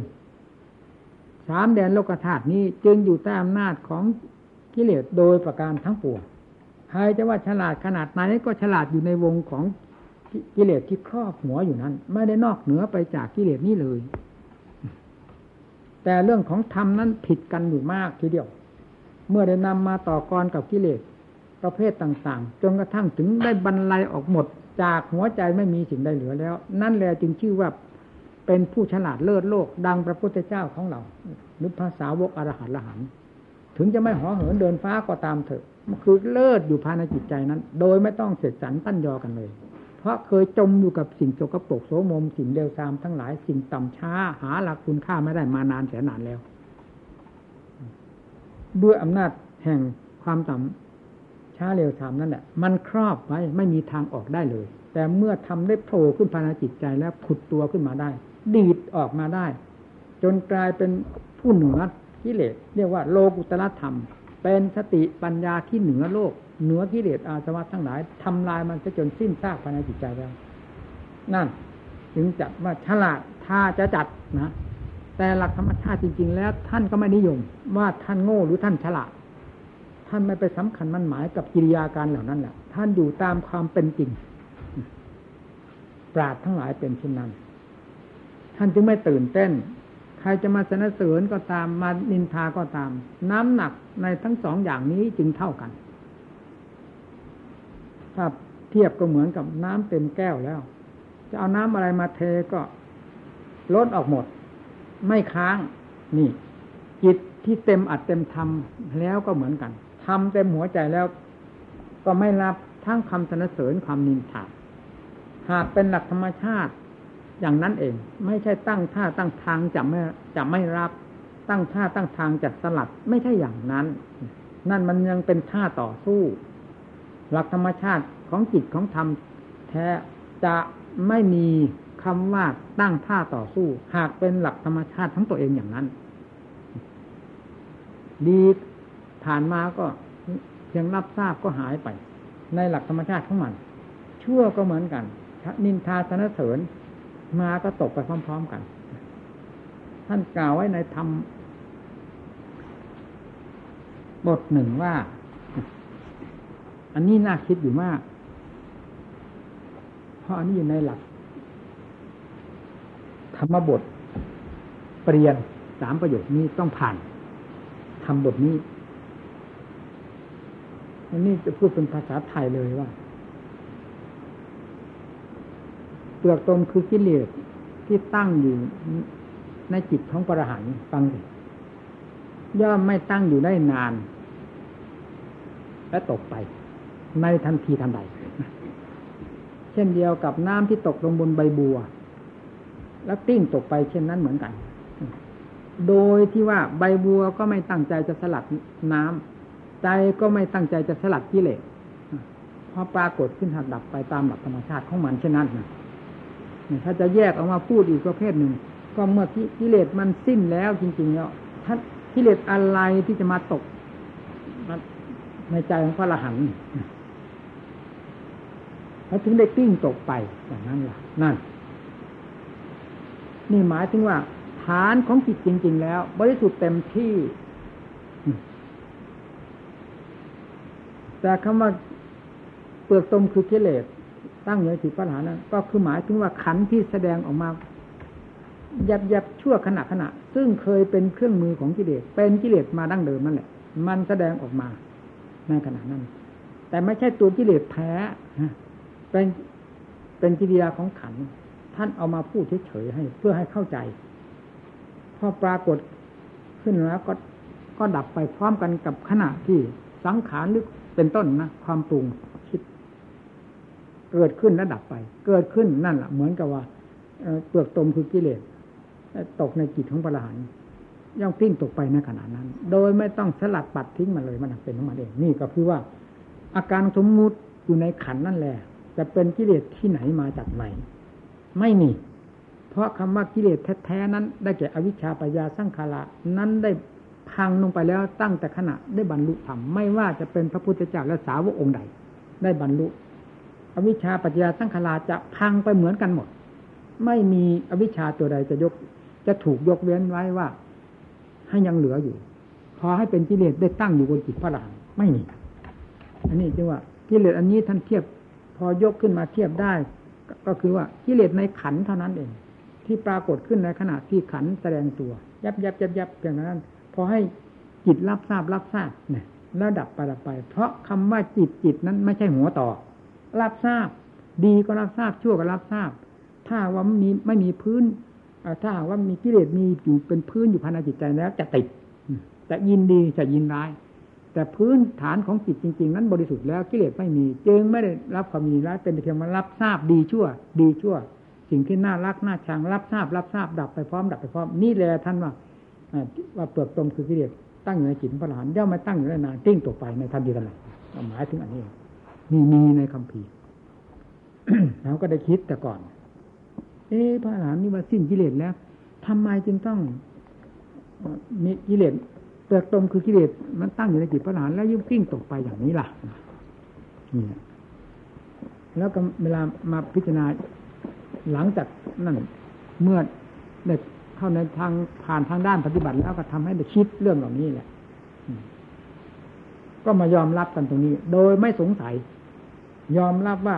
สามแดนโลกธาตุนี้จึงอยู่ใต้อำนาจของกิเลสโดยประการทั้งปวง ใครจะว่าฉลาดขนาดไหนก็ฉลาดอยู่ในวงของกิเลสที่ครอบหัวอยู่นั้น ไม่ได้นอกเหนือไปจากกิเลสนี้เลย แต่เรื่องของธรรมนั้นผิดกันอยู่มากทีเดียว เมื่อได้นำมาต่อกรกับกิเลสประเภทต่างๆ จนกระทั่งถึงได้บรรลัยออกหมด จากหัวใจไม่มีสิ่งใดเหลือแล้ว นั่นแหละจึงชื่อว่าเป็นผู้ฉลาดเลิศโลก ดังพระพุทธเจ้าของเราหรือภาษาวกอรหันละหันถึงจะไม่ห่อเหินเดินฟ้าก็ตามเถอะ คือเลิศอยู่ภายในจิตใจนั้น โดยไม่ต้องเสร็จสรรปั้นยอกันเลย เพราะเคยจมอยู่กับสิ่งโสกปรกโสมมสิ่งเลวทรามทั้งหลายสิ่งต่ำช้า หาหลักคุณค่าไม่ได้มานานแสนนานแล้ว ด้วยอำนาจแห่งความต่ำช้าเร็วทรามนั่นแหละมันครอบไว้ไม่มีทางออกได้เลย แต่เมื่อทำได้โผล่ขึ้นภายในจิตใจแล้วผุดตัวขึ้นมาได้ ดีดออกมาได้ จนกลายเป็นผู้เหนือกิเลสเรียกว่าโลกุตละธรรม เป็นสติปัญญาที่เหนือโลก เหนือกิเลสอาสวะทั้งหลายทำลายมันจนสิ้นซากภายในจิตใจแล้วนั่นถึงจัดว่าฉลาดถ้าจะจัดนะแต่หลักธรรมชาติจริง ๆ แล้ว ท่านก็ไม่นิยม ว่าท่านโง่หรือท่านฉลาด ท่านไม่ไปสำคัญมันหมายกับกิริยาการเหล่านั้นแหละท่านอยู่ตามความเป็นจริง ปราดทั้งหลายเป็นเช่นนั้น ท่านจึงไม่ตื่นเต้น ใครจะมาสนเสริญก็ตามมานินทาก็ตาม น้ำหนักในทั้งสองอย่างนี้จึงเท่ากัน ถ้าเทียบก็เหมือนกับน้ำเต็มแก้วแล้ว จะเอาน้ำอะไรมาเทก็ลดออกหมด ไม่ค้าง นี่ จิตที่เต็มอัดเต็มทำแล้วก็เหมือนกันทำเต็มหัวใจแล้ว ก็ไม่รับทั้งคำสนเสริญความนินทาหากเป็นหลักธรรมชาติ อย่างนั้นเอง ไม่ใช่ตั้งท่าตั้งทางจะไม่จะไม่รับตั้งท่าตั้งทางจะสลัดไม่ใช่อย่างนั้น นั่นมันยังเป็นท่าต่อสู้ หลักธรรมชาติของจิตของธรรมแท้จะไม่มีคำว่าตั้งท่าต่อสู้ หากเป็นหลักธรรมชาติของตัวเองอย่างนั้น ดีผ่านมาก็เพียงรับทราบก็หายไป ในหลักธรรมชาติของมัน ชั่วก็เหมือนกันนินทาสนเสริญ มาก็ตกไปพร้อม ๆกัน ท่านกล่าวไว้ในธรรมบทหนึ่งว่า อันนี้น่าคิดอยู่มาก เพราะอันนี้อยู่ในหลัก ธรรมบทเปลี่ยนสามประโยคนี้ต้องผ่านทำบทนี้อันนี้จะพูดเป็นภาษาไทยเลยว่า เปลือกตนคือกิเลสที่ตั้งอยู่ในจิตของปรหันฟังสิย่อมไม่ตั้งอยู่ได้นาน และตกไป ในทันทีทันใด เช่นเดียวกับน้ำที่ตกลงบนใบบัว แล้วติ้งตกไปเช่นนั้นเหมือนกัน โดยที่ว่าใบบัวก็ไม่ตั้งใจจะสลัดน้ำใจก็ไม่ตั้งใจจะสลัดกิเลสพอปรากฏขึ้นหักดับไปตามหลักธรรมชาติของมันเช่นนั้นนะ ถ้าจะแยกออกมาพูดอีกประเภทหนึ่ง ก็เมื่อกิเลสมันสิ้นแล้วจริงๆแล้วถ้ากิเลสอะไรที่จะมาตกในใจของพระอรหันต์แล้วถึงได้ติ้งตกไปอย่างนั้นล่ะ นั่น นี่หมายถึงว่า ฐานของจิตจริง ๆ แล้ว บริสุทธิ์เต็มที่ แต่คำว่าเปลือกตมคือกิเลส ตั้งอยู่ในจิตพระหันต์นั้น ก็คือหมายถึงว่าขันที่แสดงออกมายับยับชั่วขณะขณะ ซึ่งเคยเป็นเครื่องมือของกิเลสเป็นกิเลสมาดั้งเดิมนั่นแหละ มันแสดงออกมาในขณะนั้น แต่ไม่ใช่ตัวกิเลสแท้เป็นเป็นกิริยาของขัน ท่านเอามาพูดเฉยๆให้ เพื่อให้เข้าใจ พอปรากฏขึ้นแล้วก็ก็ดับไปพร้อมกันกับขณะที่สังขารหรือเป็นต้นนะความปรุง เกิดขึ้นแล้วดับไป เกิดขึ้นนั่นแหละเหมือนกับว่าเปลือกตมคือกิเลสตกในจิตของพระอรหันต์ย่อมทิ้งตกไปในขณะนั้น โดยไม่ต้องสลัดปัดทิ้งมาเลยมันเป็นของมันเองนี่ก็คือว่า อาการสมมุติอยู่ในขันนั่นแหละจะเป็นกิเลสที่ไหนมาจากไหน ไม่มี เพราะคำว่ากิเลสแท้ๆนั้น ได้แก่อวิชชาปัญญาสังขาระนั้นได้พังลงไปแล้วตั้งแต่ขณะได้บรรลุธรรมไม่ว่าจะเป็นพระพุทธเจ้าและสาวกองค์ใด ได้บรรลุ อวิชชาปัญญาสังขาราจะพังไปเหมือนกันหมด ไม่มีอวิชชาตัวใดจะยก จะถูกยกเว้นไว้ว่า ให้ยังเหลืออยู่ พอให้เป็นกิเลสได้ตั้งอยู่บนจิตพระหลานไม่มี อันนี้จึงว่ากิเลสอันนี้ท่านเทียบ พอยกขึ้นมาเทียบได้ ก็คือว่ากิเลสในขันเท่านั้นเอง ที่ปรากฏขึ้นในขณะที่ขันแสดงตัว ยับยับยับยับเพียงนั้นพอให้จิตรับทราบรับทราบเนี่ยแล้วดับไปดับไป เพราะคำว่าจิตจิตนั้นไม่ใช่หัวต่อ รับทราบ ดีก็รับทราบชั่วก็รับทราบ ถ้าว่ามีไม่มีพื้นถ้าว่ามีกิเลสมีอยู่เป็นพื้นอยู่ภายในจิตใจแล้วจะติดจะยินดีจะยินร้าย แต่พื้นฐานของจิตจริง ๆ นั้นบริสุทธิ์แล้วกิเลสไม่มีจึงไม่ได้รับความมีร้ายเป็นเพียงมารับทราบดีชั่ว ดีชั่ว สิ่งที่น่ารักน่าชังรับทราบ รับทราบดับไปพร้อมดับไปพร้อมนี่แหละท่านว่าว่าเปลือกตมคือกิเลสตั้งอยู่ในจิตพระหลานย่อมไม่ตั้งอยู่ได้นานติ้งตกไปในทันทีทันใดหมายถึงอันนี้ มีมีในคำพีเราก็ได้คิดแต่ก่อน เอ๊ะพระอรหันต์นี่ว่าสิ้นกิเลสแล้วทำไมจึงต้องมีกิเลสเปลือกตมคือกิเลสมันตั้งอยู่ในจิตพระอรหันต์แล้วยุ่งกิ้งตกไปอย่างนี้ล่ะนี่แล้วก็เวลามาพิจารณาหลังจากนั่นเมื่อได้เข้าในทางผ่านทางด้านปฏิบัติแล้วก็ทำให้ได้คิดเรื่องเหล่านี้แหละก็มายอมรับกันตรงนี้ โดยไม่สงสัย ยอมรับว่า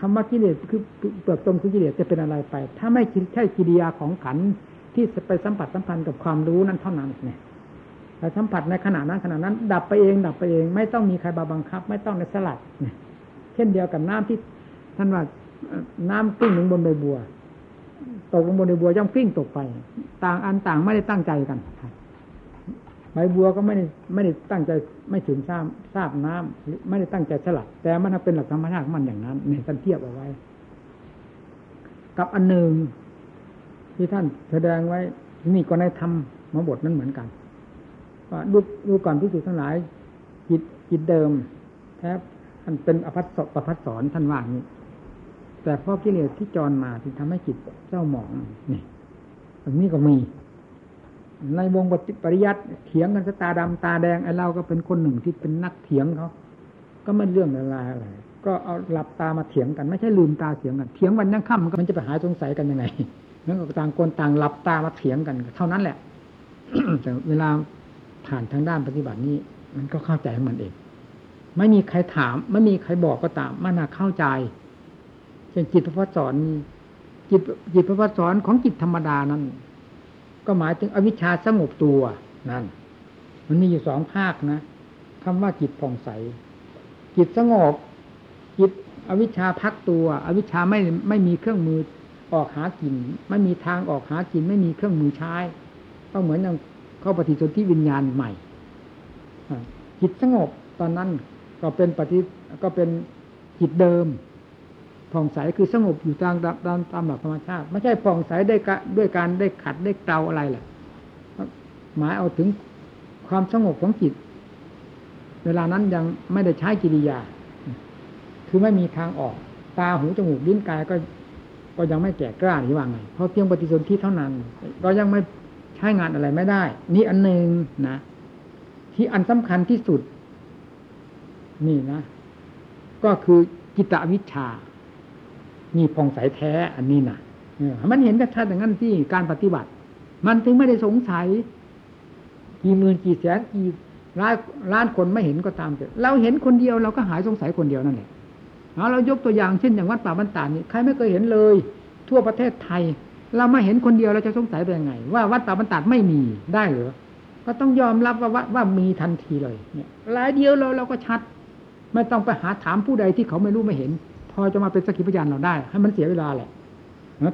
คำว่ากิเลสคือเปลือกตมคือกิเลสจะเป็นอะไรไป ถ้าไม่ใช่กิริยาของขันที่ไปสัมผัสสัมพันธ์กับความรู้นั้นเท่านั้นเนี่ยแต่สัมผัสในขณะนั้นขณะนั้น ดับไปเองดับไปเอง ไม่ต้องมีใครบาบังคับ ไม่ต้องในสลัดเนี่ยเช่นเดียวกับน้ำที่ท่านว่าน้ำกิ้งลงบนใบบัว ตกลงบนใบบัวย่อมกิ้งตกไป ต่างอันต่างไม่ได้ตั้งใจกัน ใบบัวก็ไม่ได้ไม่ได้ตั้งใจไม่ถึงทราบทราบน้ำไม่ได้ตั้งใจสลัด แต่มันเป็นหลักธรรมชาติมันอย่างนั้นเนี่ยท่านเทียบเอาไว้ กับอันหนึ่งที่ท่านแสดงไว้ นี่ก็ในธรรมมาบทนั้นเหมือนกันว่าดูดูก่อนพิสูจทั้งหลาย จิตจิตเดิมแท้ท่านเป็นอภัสสประพัสสอนท่านว่านี้ แต่พราะกิเลสที่จรมาที่ทำให้จิตเจ้าหมองนี่ตรงนี้ก็มี ในวงปริยัติเถียงกันสตาดำตาแดงไอ้เราก็เป็นคนหนึ่งที่เป็นนักเถียงเขาก็ไม่เรื่องอะไรอะไรก็เอาหลับตามาเถียงกันไม่ใช่ลืมตาเถียงกันเถียงวันยังค่ำมันจะไปหายสงสัยกันยังไงนั่นก็ต่างคนต่างหลับตามาเถียงกัน เท่านั้นแหละแต่เวลาผ่านทางด้านปฏิบัตินี้ มันก็เข้าใจของมันเอง ไม่มีใครถาม ไม่มีใครบอกก็ตามมันน่าเข้าใจเช่นจิตพระสอนจิตจิตพระสอนของจิตธรรมดานั้น ก็หมายถึงอวิชชาสงบตัวนั่น มันมีอยู่สองภาคนะคำว่าจิตผ่องใส จิตสงบ จิตอวิชชาพักตัว อวิชชาไม่ไม่มีเครื่องมือออกหากิน ไม่มีทางออกหากิน ไม่มีเครื่องมือใช้ ก็เหมือนอย่างเข้าปฏิสนธิวิญญาณใหม่จิตสงบตอนนั้นก็เป็นปฏิก็เป็นจิตเดิม ผ่องใสคือสงบอยู่ตามตามตามหลักธรรมชาติ ไม่ใช่ผ่องใสได้ด้วยการได้ขัดได้เกลาอะไรแหละหมายเอาถึงความสงบของจิต เวลานั้นยังไม่ได้ใช้กิริยา คือไม่มีทางออก ตาหูจมูกลิ้นกายก็ ก็ยังไม่แก่กล้าหรือว่าไงเพราะเพียงปฏิสนธิเท่านั้น ก็ยังไม่ใช้งานอะไรไม่ได้ นี่อันหนึ่งนะ ที่อันสำคัญที่สุด นี่นะ ก็คือกิตวิชา มีพองใสแท้อันนี้นะมันเห็นชัดอย่างนั้นที่การปฏิบัติ มันถึงไม่ได้สงสัย กี่หมื่นกี่แสนกี่ล้านล้านคนไม่เห็นก็ตามแต่เราเห็นคนเดียวเราก็หายสงสัยคนเดียวนั่นแหละเอาเรายกตัวอย่างเช่นอย่างวัดป่าบรรดานี่ใครไม่เคยเห็นเลย ทั่วประเทศไทย เราไม่เห็นคนเดียวเราจะสงสัยไปยังไง ว่าวัดป่าบรรดาไม่มีได้หรือก็ต้องยอมรับว่าว่าว่ามีทันทีเลยเนี่ยรายเดียวเราเราก็ชัด ไม่ต้องไปหาถามผู้ใดที่เขาไม่รู้ไม่เห็น พอจะมาเป็นสกิพยานเราได้ ให้มันเสียเวลาแหละ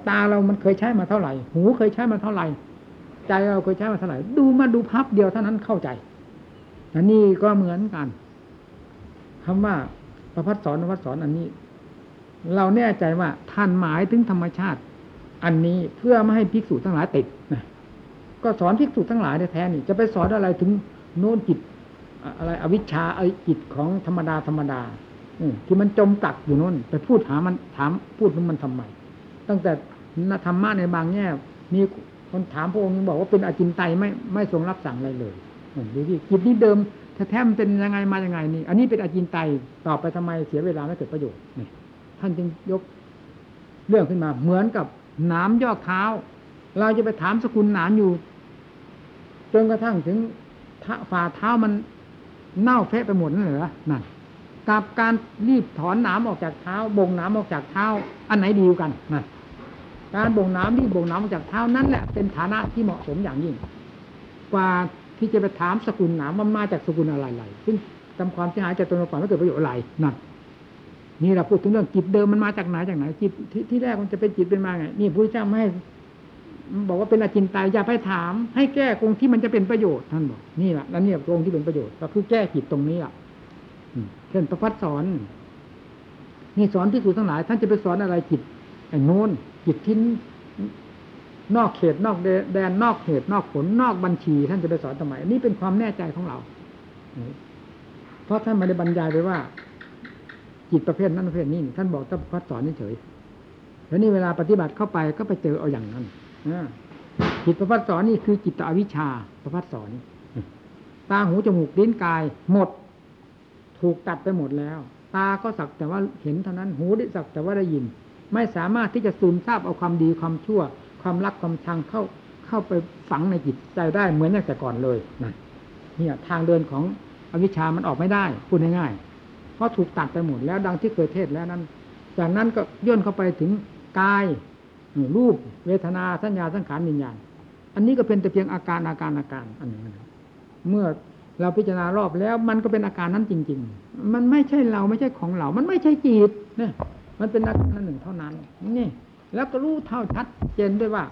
ตาเรามันเคยใช้มาเท่าไหร่ หูเคยใช้มาเท่าไหร่ ใจเราเคยใช้มาเท่าไหร่ ดูมาดูพับเดียวเท่านั้นเข้าใจอันนี้ก็เหมือนกันคำว่าประพัดสอนประพัดสอนอันนี้ เราแน่ใจว่าท่านหมายถึงธรรมชาติ อันนี้เพื่อไม่ให้ภิกษุทั้งหลายติดนะก็สอนภิกษุทั้งหลายแท้ๆนี่จะไปสอนอะไรถึงโน้นจิตอะไรอวิชชาไอจิตของธรรมดาธรรมดา ที่มันจมตักอยู่นู้นไปพูดหามันถามพูดมันทำไมตั้งแต่นธรรมะในบางแง่มีคนถามพระองค์บอกว่าเป็นอาจินไตไม่ไม่ทรงรับสั่งอะไรเลยดูที่จิตนี้เดิมแท้ๆมันเป็นยังไงมายังไงนี่ อันนี้เป็นอาจินไตตอบไปทำไมเสียเวลาไม่เกิดประโยชน์นี่ท่านจึงยกเรื่องขึ้นมา เหมือนกับน้ำยอกเท้า เราจะไปถามสกุลหนานอยู่ จนกระทั่งถึงฝ่าเท้ามันเน่าเฟะไปหมดนั่นเหรอนั่น กับการรีบถอนน้ำออกจากเท้า บ่งน้ำออกจากเท้า อันไหนดีกันนั่นการบ่งน้ำรีบบ่งน้ำออกจากเท้านั่นแหละเป็นฐานะที่เหมาะสมอย่างยิ่ง กว่าที่จะไปถามสกุลหนามมันมาจากสกุลอะไรๆซึ่งทำความเสียหายจากตนเราก่อนไม่เกิดประโยชน์อะไรนั่นนี่เราพูดถึงเรื่องจิตเดิมมันมาจากไหนจากไหนจิตที่แรกมันจะเป็นจิตเป็นมาไงนี่พระเจ้าไม่ให้บอกว่าเป็นอจินไตยอย่าไปถาม ให้แก้ตรงที่มันจะเป็นประโยชน์ท่านบอกนี่แหละแล้วเนี่ยตรงที่เป็นประโยชน์ก็คือแก้จิตตรงนี้อะ ช่นประพัดสอน นี่สอนที่สูทั้งหลาย ท่านจะไปสอนอะไรจิตไอ้นู้นจิตทิ้นนอกเขตนอกแดนนอกเหตุนอกผลนอกบัญชี ท่านจะไปสอนทำไมนี่เป็นความแน่ใจของเราเพราะท่านไม่ได้บรรยายไปว่า จิตประเภทนั้นประเภทนี้ ท่านบอกต้องพัดสอนเฉยแล้วนี่เวลาปฏิบัติเข้าไปก็ไปเจอเอาอย่างนั้นจิตประพัดสอนนี่คือจิตอวิชชาประพัดสอนตาหูจมูกลิ้นกายหมด ถูกตัดไปหมดแล้ว ตาก็สักแต่ว่าเห็นเท่านั้นหูได้สักแต่ว่าได้ยิน ไม่สามารถที่จะซูมทราบเอาความดีความชั่ว ความรักความชังเข้าเข้าไปฝังในจิตใจได้เหมือนอย่างแต่ก่อนเลยนะเนี่ยทางเดินของอวิชามันออกไม่ได้พูดง่ายๆเพราะถูกตัดไปหมดแล้วดังที่เคยเทศแล้วนั้น จากนั้นก็ย่นเข้าไปถึงกายรูป เวทนาสัญญาสังขารวิญญาณอันนี้ก็เป็นแต่เพียงอาการอาการอาการอันหนึ่งเมื่อ เราพิจารณารอบแล้วมันก็เป็นอาการนั้นจริง ๆ มันไม่ใช่เราไม่ใช่ของเรา มันไม่ใช่จิตเนี่ยมันเป็นอาการหนึ่งเท่านั้น นี่ แล้วก็รู้เท่าชัดเจนด้วยว่า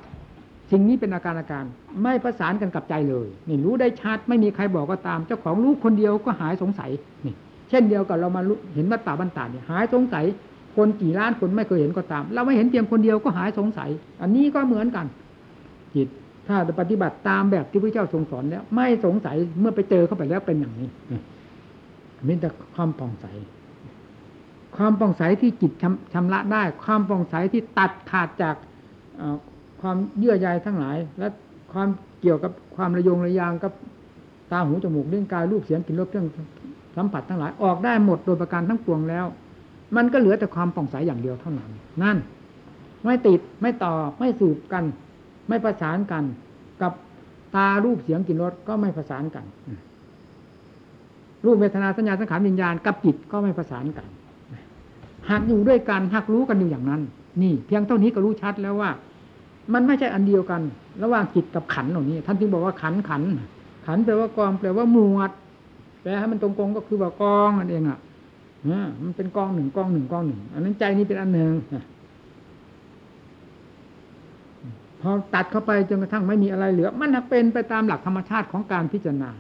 สิ่งนี้เป็นอาการอาการ ไม่ประสานกันกับใจเลย นี่รู้ได้ชัดไม่มีใครบอกก็ตาม เจ้าของรู้คนเดียวก็หายสงสัยนี่ เช่นเดียวกับเรามาเห็นวัดป่าบันตาเนี่ยหายสงสัย คนกี่ล้านคนไม่เคยเห็นก็ตาม เราไม่เห็นเพียงคนเดียวก็หายสงสัย อันนี้ก็เหมือนกัน จิต ถ้าปฏิบัติตามแบบที่พระเจ้าทรงสอนแล้ว ไม่สงสัยเมื่อไปเจอเข้าไปแล้วเป็นอย่างนี้มีแต่ความป่องใส ความป่องใสที่จิตชำชำระได้ ความป่องใสที่ตัดขาดจากความเยื่อใยทั้งหลาย และความเกี่ยวกับความระยงระยางกับตาหูจมูกเรื่องกายรูปเสียงกลิ่นรสเครื่องสัมผัสทั้งหลายออกได้หมดโดยประการทั้งปวงแล้ว มันก็เหลือแต่ความป่องใสอย่างเดียวเท่านั้น นั่น ไม่ติดไม่ต่อไม่สูบกัน ไม่ประสานกัน กับตารูปเสียงกลิ่นรสก็ไม่ประสานกัน รูปเวทนาสัญญาสังขารวิญญาณกับจิตก็ไม่ประสานกันหากอยู่ด้วยกันหากรู้กันอยู่อย่างนั้น นี่ เพียงเท่านี้ก็รู้ชัดแล้วว่า มันไม่ใช่อันเดียวกัน ระหว่างจิตกับขันเหล่านี้ ท่านจึงบอกว่าขันขันขันแปลว่ากองแปลว่าหมวดแปลให้มันตรงๆก็คือว่ากองนั่นเองอะมันเป็นกองหนึ่งกองหนึ่งกองหนึ่งอันนั้นใจนี้เป็นอันหนึ่ง พอตัดเข้าไปจนกระทั่งไม่มีอะไรเหลือ มันเป็นไปตามหลักธรรมชาติของการพิจารณา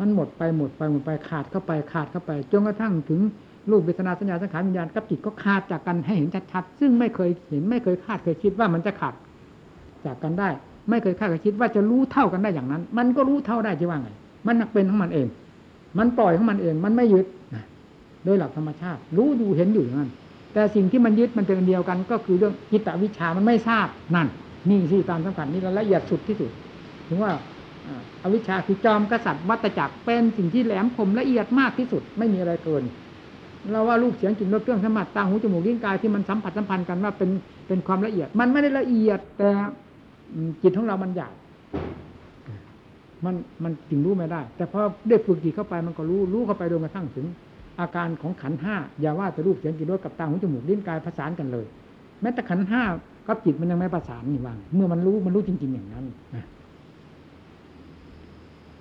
มันหมดไปหมดไปหมดไปขาดเข้าไปขาดเข้าไปจนกระทั่งถึงรูปเวทนาสัญญาสังขารวิญญาณกับจิตก็ขาดจากกันให้เห็นชัดๆซึ่งไม่เคยเห็นไม่เคยคาดเคยคิดว่ามันจะขาดจากกันได้ ไม่เคยคาดเคยคิดว่าจะรู้เท่ากันได้อย่างนั้น มันก็รู้เท่าได้จะว่าไง มันเป็นของมันเอง มันปล่อยของมันเอง มันไม่ยึดโดยหลักธรรมชาติ รู้อยู่เห็นอยู่อย่างนั้นแต่สิ่งที่มันยึดมันเป็นเดียวกัน ก็คือเรื่องจิตวิชามันไม่ทราบนั่น นี่สิตามสำคัญนี่ละเอียดสุดที่สุด ถึงว่าอวิชชาคือจอมกษัตริย์วัตจักรเป็นสิ่งที่แหลมคมละเอียดมากที่สุดไม่มีอะไรเกินเราว่าลูกเสียงกลิ่นรสเครื่องสัมผัสตาหูจมูกลิ้นกายที่มันสัมผัสสัมพันธ์กันว่าเป็นเป็นความละเอียด มันไม่ได้ละเอียดแต่จิตของเรามันหยาบมันมันจึงรู้ไม่ได้ แต่พอได้ฝึกจิตเข้าไปมันก็รู้รู้เข้าไปโดยกระทั่งถึง อาการของขันห้าอย่าว่าแต่รูปเสียงกลิ่นรสกับตาหูจมูกลิ้นกายประสานกันเลย แม้แต่ขันห้า กับจิตมันยังไม่ประสานนี่ว่างเมื่อมันรู้มันรู้จริง ๆ อย่างนั้น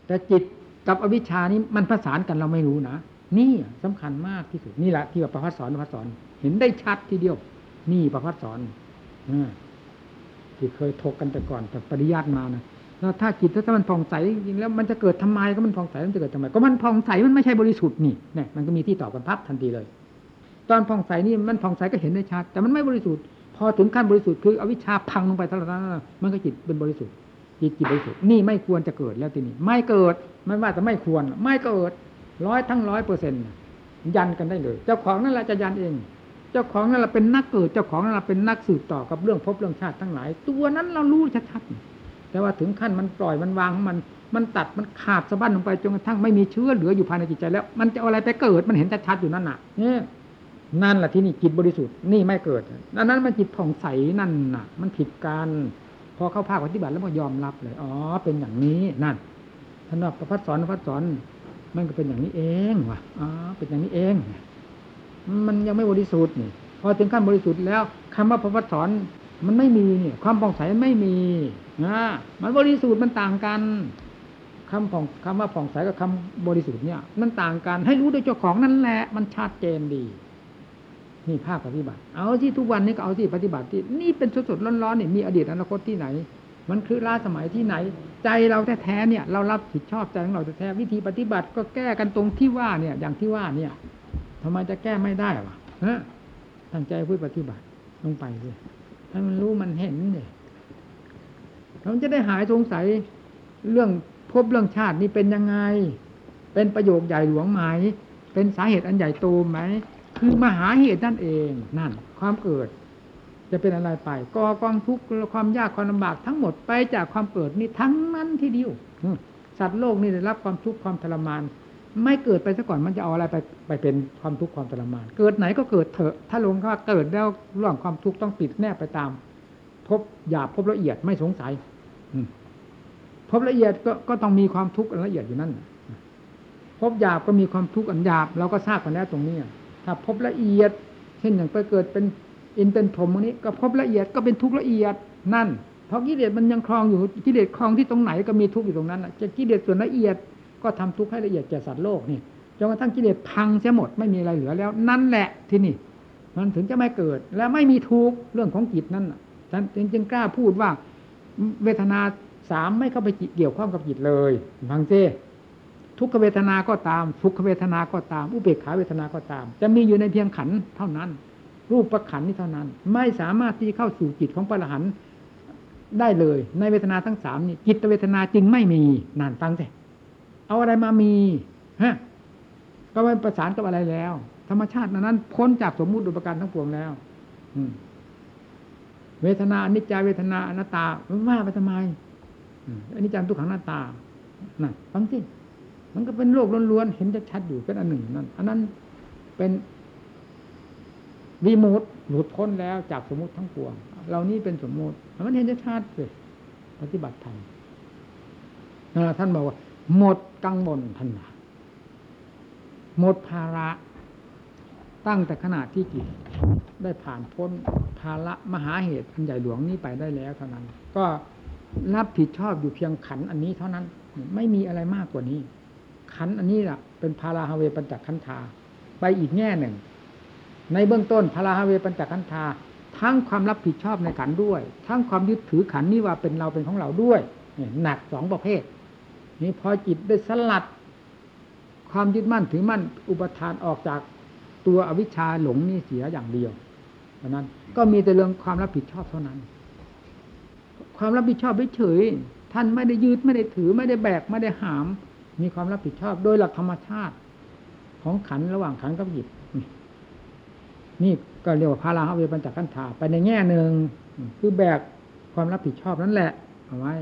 แต่จิตกับอวิชชานี้มันประสานกันเราไม่รู้นะนี่สำคัญมากที่สุดนี่แหละที่ว่าประพัดสอนประพัดสอน เห็นได้ชัดทีเดียว นี่ประพัดสอนอที่เคยถกกันแต่ก่อนแต่ปริยัติมานะแล้วถ้าจิตถ้ามันผ่องใสจริงแล้วมันจะเกิดทำไมก็มันผ่องใสมันจะเกิดทำไมก็มันผ่องใสมันไม่ใช่บริสุทธิ์นี่เนี่ยมันก็มีที่ตอบกันพับทันทีเลย ตอนผ่องใสนี่มันผ่องใสก็เห็นได้ชัด แต่มันไม่บริสุทธิ์ พอถึงขั้นบริสุทธิ์คืออวิชชาพังลงไปเท่านั้นมันก็จิตเป็นบริสุทธิ์จิตจิตบริสุทธิ์นี่ไม่ควรจะเกิดแล้วทีนี้ไม่เกิดไม่ว่าจะไม่ควร ไม่เกิดร้อยทั้งร้อยเปอร์เซ็นต์ยันกันได้เลย เจ้าของนั่นแหละจะยันเอง เจ้าของนั่นแหละเป็นนักเกิด เจ้าของนั่นแหละเป็นนักสืบต่อกับเรื่องพบเรื่องชาติทั้งหลาย ตัวนั้นเรารู้ชัดๆแต่ว่าถึงขั้นมันปล่อยมันวางมันมันตัดมันขาดสะบั้นลงไปจนกระทั่งไม่มีเชื้อเหลืออยู่ภายในจิตใจแล้ว มันจะอาอะไรไปเกิดมันเห็นชัดๆอยู่นั่นน่ะเนี่ย นั่นแหละที่นี่จิตบริสุทธิ์นี่ไม่เกิดดังนั้นมันจิตผ่องใสนั่นน่ะ มันผิดกันพอเข้าภาคปฏิบัติแล้วก็ยอมรับเลยอ๋อเป็นอย่างนี้นั่นท่านว่าประพัดสอนประพัดสอน มันก็เป็นอย่างนี้เองว่ะอ๋อเป็นอย่างนี้เอง มันยังไม่บริสุทธิ์นี่พอถึงขั้นบริสุทธิ์แล้วคำว่าพระพัฒสอนมันไม่มีเนี่ย ความผ่องใสไม่มีนะมันบริสุทธิ์มันต่างกันคำผ่องคำว่าผ่องใสกับคำบริสุทธิ์เนี่ยมันต่างกันให้รู้ด้วยเจ้าของนั่นแหละ มันชัดเจนดี นี่ภาคปฏิบัติ เอาที่ทุกวันนี้ก็เอาที่ปฏิบัติที่นี่เป็นสดๆร้อนๆนี่มีอดีตอนาคตที่ไหน มันคือล้าสมัยที่ไหน ใจเราแท้ๆเนี่ย เรารับผิดชอบใจของเราแท้ๆวิธีปฏิบัติก็แก้กันตรงที่ว่าเนี่ย อย่างที่ว่าเนี่ยทำไมจะแก้ไม่ได้วะฮะตั้งใจพูดปฏิบัติลงไปเลยให้มันรู้มันเห็นเนี่ยเราจะได้หายสงสัยเรื่องพบเรื่องชาตินี่เป็นยังไง เป็นประโยคใหญ่หลวงไหมเป็นสาเหตุอันใหญ่โตไหม คือมหาเหตุนั่นเองนั่น ความเกิด จะเป็นอะไรไปก่อกองทุกข์ความยากความลำบากทั้งหมดไปจากความเกิดนี่ทั้งนั้นทีเดียวสัตว์โลกนี่ได้รับความทุกข์ความทรมาน ไม่เกิดไปซะก่อนมันจะเอาอะไรไปไปเป็นความทุกข์ความทรมาน เกิดไหนก็เกิดเถอะ ถ้าลงว่าเกิดแล้วเรื่องความทุกข์ต้องติดแนบไปตาม พบหยาบพบละเอียดไม่สงสัยพบละเอียดก็ก็ต้องมีความทุกข์อันละเอียดอยู่นั่นพบหยาบก็มีความทุกข์อันหยาบเราก็ทราบกันแล้วตรงนี้ ถ้าพบละเอียด เช่นอย่างไปเกิดเป็นอินเป็นผมอันนี้ ก็พบละเอียดก็เป็นทุกข์ละเอียดนั่น เพราะกิเลสมันยังคลองอยู่กิเลสคลองที่ตรงไหนก็มีทุกข์อยู่ตรงนั้นจะกิเลสส่วนละเอียดก็ทำทุกข์ให้ละเอียดแก่สัตว์โลกนี่จนกระทั่งกิเลสพังเสียหมดไม่มีอะไรเหลือแล้ว นั่นแหละที่นี่ มันถึงจะไม่เกิดและไม่มีทุกข์เรื่องของจิตนั่นฉันจึงกล้าพูดว่าเวทนาสามไม่เข้าไปเกี่ยวข้องกับจิตเลยฟังเจ ทุกขเวทนาก็ตาม สุขเวทนาก็ตาม อุเบกขาเวทนาก็ตาม จะมีอยู่ในเพียงขันเท่านั้น รูปประขันนี้เท่านั้น ไม่สามารถที่เข้าสู่จิตของปรหันได้เลย ในเวทนาทั้งสามนี่จิตเวทนาจึงไม่มีนานฟังสิเอาอะไรมามีฮะก็ไม่ประสานกับอะไรแล้ว ธรรมชาตินั้นพ้นจากสมมุติอุปการทั้งปวงแล้ว อืเวทนาอนิจจาเวทนาอนัตตาว่าไปทำไมอืมอนิจจังทุกขังอนัตตานั่นฟังสิ มันก็เป็นโลกล้วนๆเห็นชัดๆอยู่เป็นอันหนึ่งนั่นอันนั้นเป็นวีมุตหลุดพ้นแล้วจากสมมติทั้งปวงเหล่านี้เป็นสมมติมันเห็นชัดๆเลยปฏิบัติธรรมท่านบอกว่า หมดกังวลท่านว่าหมดภาระตั้งแต่ขณะที่จิตได้ผ่านพ้นภาระมหาเหตุอันใหญ่หลวงนี้ไปได้แล้วเท่านั้น ก็รับผิดชอบอยู่เพียงขันอันนี้เท่านั้น ไม่มีอะไรมากกว่านี้ ขันอันนี้แหละเป็นพาราฮาเวปัญจขันธาไปอีกแง่หนึ่ง ในเบื้องต้นพาราฮาเวปัญจขันธาทั้งความรับผิดชอบในขันด้วย ทั้งความยึดถือขันนี้ว่าเป็นเราเป็นของเราด้วยหนักสองประเภท นี่พอจิตได้สลัด ความยึดมั่นถือมั่นอุปทานออกจากตัวอวิชชาหลงนี่เสียอย่างเดียวเพราะนั้นก็มีแต่เรื่องความรับผิดชอบเท่านั้น ความรับผิดชอบเฉยท่านไม่ได้ยืดไม่ได้ถือไม่ได้แบกไม่ได้หาม มีความรับผิดชอบโดยหลักธรรมชาติ ของขันระหว่างขันกับจิตนี่ก็เรียกว่าพาราฮาเวปัญจขันธาไปในแง่หนึ่งคือแบกความรับผิดชอบนั่นแหละเอาไว้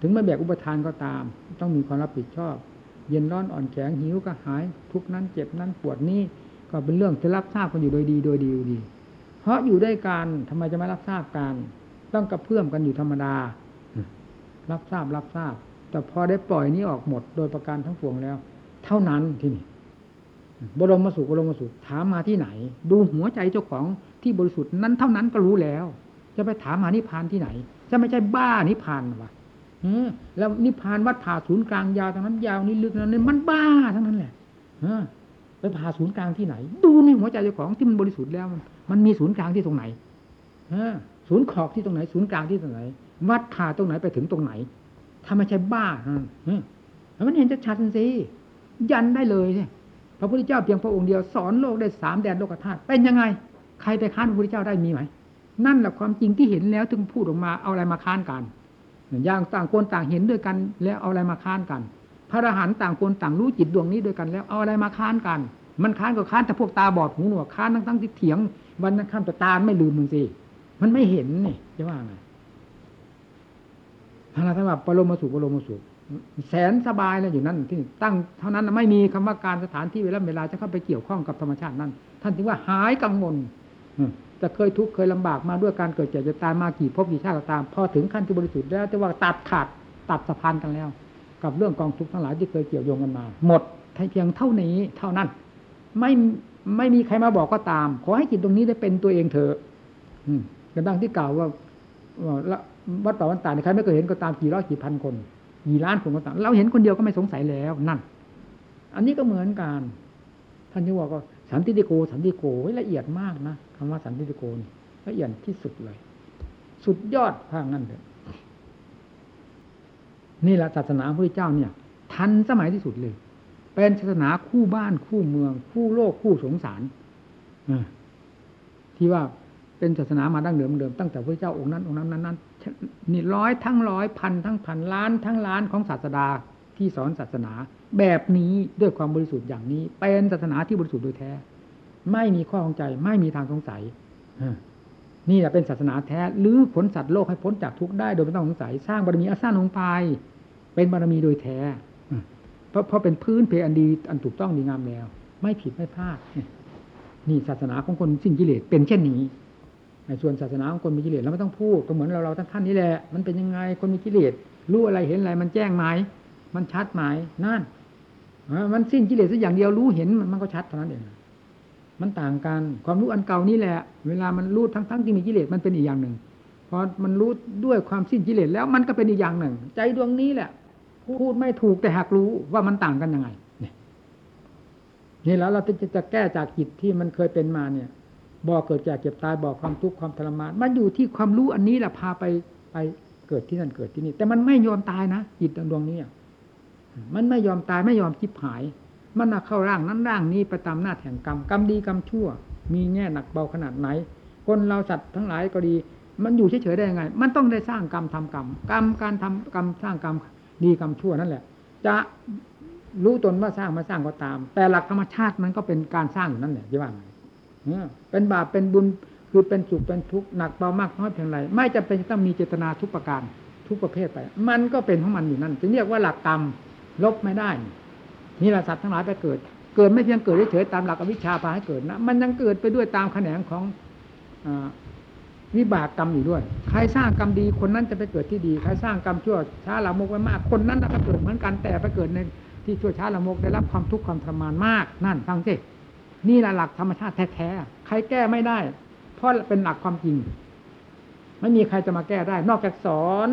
ถึงไม่แบกอุปทานก็ตาม ต้องมีความรับผิดชอบ เย็นร้อนอ่อนแข็งหิวก็หาย ทุกนั้นเจ็บนั้นปวดนี้ก็เป็นเรื่องที่รับทราบกันอยู่โดยดีโดยดีดยดีเพราะอยู่ด้วยกันทำไมจะไม่รับทราบกัน ต้องกระเพื่อมกันอยู่ธรรมดา รับทราบรับทราบ แต่พอได้ปล่อยนี้ออกหมดโดยประการทั้งปวงแล้ว เท่านั้นที่นี่บรมสุขบรมสุขถามมาที่ไหน ดูหัวใจเจ้าของที่บริสุทธิ์นั้นเท่านั้นก็รู้แล้ว จะไปถามหานิพานที่ไหน จะไม่ใช่บ้านิพานวะแล้วนิพานวัดผ่าศูนย์กลางยาวตรงนั้นยาวนี้ลึกนั้นมันบ้าทั้งนั้นแหละไปผ่าศูนย์กลางที่ไหน ดูในหัวใจเจ้าของที่มันบริสุทธิ์แล้ว มันมีศูนย์กลางที่ตรงไหนศูนย์ขอบที่ตรงไหน ศูนย์กลางที่ตรงไหน วัดผ่าตรงไหนไปถึงตรงไหน ถ้าไม่ใช่บ้าเออมันเห็นจะชัดสิยันได้เลยเนี่ยพระพุทธเจ้าเพียงพระองค์เดียวสอนโลกได้สามแดนโลกธาตุเป็นยังไง ใครไปค้านพระพุทธเจ้าได้มีไหม นั่นแหละความจริงที่เห็นแล้วถึงพูดออกมาเอาอะไรมาค้านกันอย่างต่างคนต่างเห็นด้วยกัน แล้วเอาอะไรมาค้านกัน พระอรหันต์ต่างคนต่างรู้จิตดวงนี้ด้วยกันแล้วเอาอะไรมาค้านกัน มันค้านก็ค้านแต่พวกตาบอดหูหนวกค้านทั้งทั้งที่เถียงวันนั้นข้ามแต่ตาไม่ลืมมึงสิมันไม่เห็นนี่จะว่าไง พระนาถว่าปรมสุขปรมสุขแสนสบายเลยอยู่นั่นที่ตั้งเท่านั้นไม่มีคำว่าการสถานที่เวลาเวลาจะเข้าไปเกี่ยวข้องกับธรรมชาตินั้น ท่านถึงว่าหายกังวลจะเคยทุกข์เคยลำบากมาด้วยการเกิดเจ็บจะตายมากี่ภพกี่ชาติก็ตาม พอถึงขั้นที่บริสุทธิ์แล้วจะว่าตัดขาดตัดสะพานกันแล้ว กับเรื่องกองทุกข์ทั้งหลายที่เคยเกี่ยวโยงกันมา หมดเพียงเท่านี้เท่านั้น ไม่ไม่มีใครมาบอกก็ตาม ขอให้จิตตรงนี้ได้เป็นตัวเองเถอะกระดังที่กล่าวว่า วัดป่าวันตาใครไม่เคยเห็นก็ตามกี่ร้อยกี่พันคนกี่ล้านคนก็ตามเราเห็นคนเดียวก็ไม่สงสัยแล้วนั่น อันนี้ก็เหมือนกันท่านที่บอกว่าสันติโก สันติโกละเอียดมากนะคำว่าสันติโกนี่ละเอียดที่สุดเลย สุดยอดทางนั้นเถอะนี่แหละศาสนาพระเจ้าเนี่ย ทันสมัยที่สุดเลย เป็นศาสนาคู่บ้านคู่เมือง คู่โลกคู่สงสารที่ว่าเป็นศาสนามาดั้งเดิมเดิมตั้งแต่พระเจ้าองค์นั้นองค์นั้นนั้นนั้น นี่ร้อยทั้งร้อยพันทั้งพันล้านทั้งล้านของศาสดาที่สอนศาสนา แบบนี้ด้วยความบริสุทธิ์อย่างนี้ เป็นศาสนาที่บริสุทธิ์โดยแท้ ไม่มีข้อของใจไม่มีทางสงสัยนี่แหละเป็นศาสนาแท้หรือผลสัตว์โลกให้พ้นจากทุกข์ได้โดยไม่ต้องสงสัย สร้างบารมีอาสร้างลงไป เป็นบารมีโดยแท้เพราะเพราะเป็นพื้นเพอันดีอันถูกต้องดีงามแล้ว ไม่ผิดไม่พลาดนี่ศาสนาของคนสิ้นกิเลสเป็นเช่นนี้ ส่วนศาสนาของคนมีกิเลสเราไม่ต้องพูดก็เหมือนเราเราท่านท่านนี่แหละ มันเป็นยังไงคนมีกิเลสรู้อะไรเห็นอะไร มันแจ้งไหมมันชัดไหมนั่นมันสิ้นกิเลสสักอย่างเดียวรู้เห็นมันก็ชัดเท่านั้นเองมันต่างกันความรู้อันเก่านี่แหละ เวลามันรู้ทั้งทั้งที่มีกิเลสมันเป็นอีกอย่างหนึ่งพอมันรู้ด้วยความสิ้นกิเลสแล้วมันก็เป็นอีกอย่างหนึ่ง ใจดวงนี้แหละ พูดไม่ถูกแต่หากรู้ว่ามันต่างกันยังไงนี่แล้วเราจะจะแก้จากจิตที่มันเคยเป็นมาเนี่ย บ่อเกิดแก่เก็บตายบ่อความทุกข์ความทรมานมันอยู่ที่ความรู้อันนี้แหละพาไปไปเกิดที่นั่นเกิดที่นี่ แต่มันไม่ยอมตายนะจิตดวงนี้มันไม่ยอมตายไม่ยอมจิบหาย มันน่ะเข้าร่างนั้นร่างนี้ไปตามหน้าแห่งกรรมกรรมดีกรรมชั่ว มีแง่หนักเบาขนาดไหน คนเราสัตว์ทั้งหลายก็ดี มันอยู่เฉยๆได้ยังไง มันต้องได้สร้างกรรมทำกรรมกรรมการทำกรรมสร้างกรรมดีกรรมชั่วนั่นแหละ จะรู้ตนว่าสร้างมาสร้างก็ตาม แต่หลักธรรมชาติมันก็เป็นการสร้างอยู่นั่นแหละที่ว่าไงเออ เป็นบาปเป็นบุญคือเป็นสุขเป็นทุกข์หนักเบามากน้อยเพียงไรไม่จำเป็นต้องมีเจตนาทุกประการทุกประเภทไป มันก็เป็นของมันอยู่นั่นจึงเรียกว่าหลักกรรมลบไม่ได้ นี่แหละสัตว์ทั้งหลายไปเกิด เกิดไม่เพียงเกิดเฉยๆตามหลักอวิชชาพาให้เกิดนะมันยังเกิดไปด้วยตามแขนงของอวิบากกรรมอยู่ด้วย ใครสร้างกรรมดีคนนั้นจะไปเกิดที่ดี ใครสร้างกรรมชั่วช้าละโมกไว้มาก คนนั้นก็เกิดเหมือนกันแต่ไปเกิดในที่ชั่วช้าละโมกได้รับความทุกข์ความทรมานมากนั่นฟังสิ นี่แหละหลักธรรมชาติแท้ๆ ใครแก้ไม่ได้ เพราะเป็นหลักความจริง ไม่มีใครจะมาแก้ได้ นอกจากสอน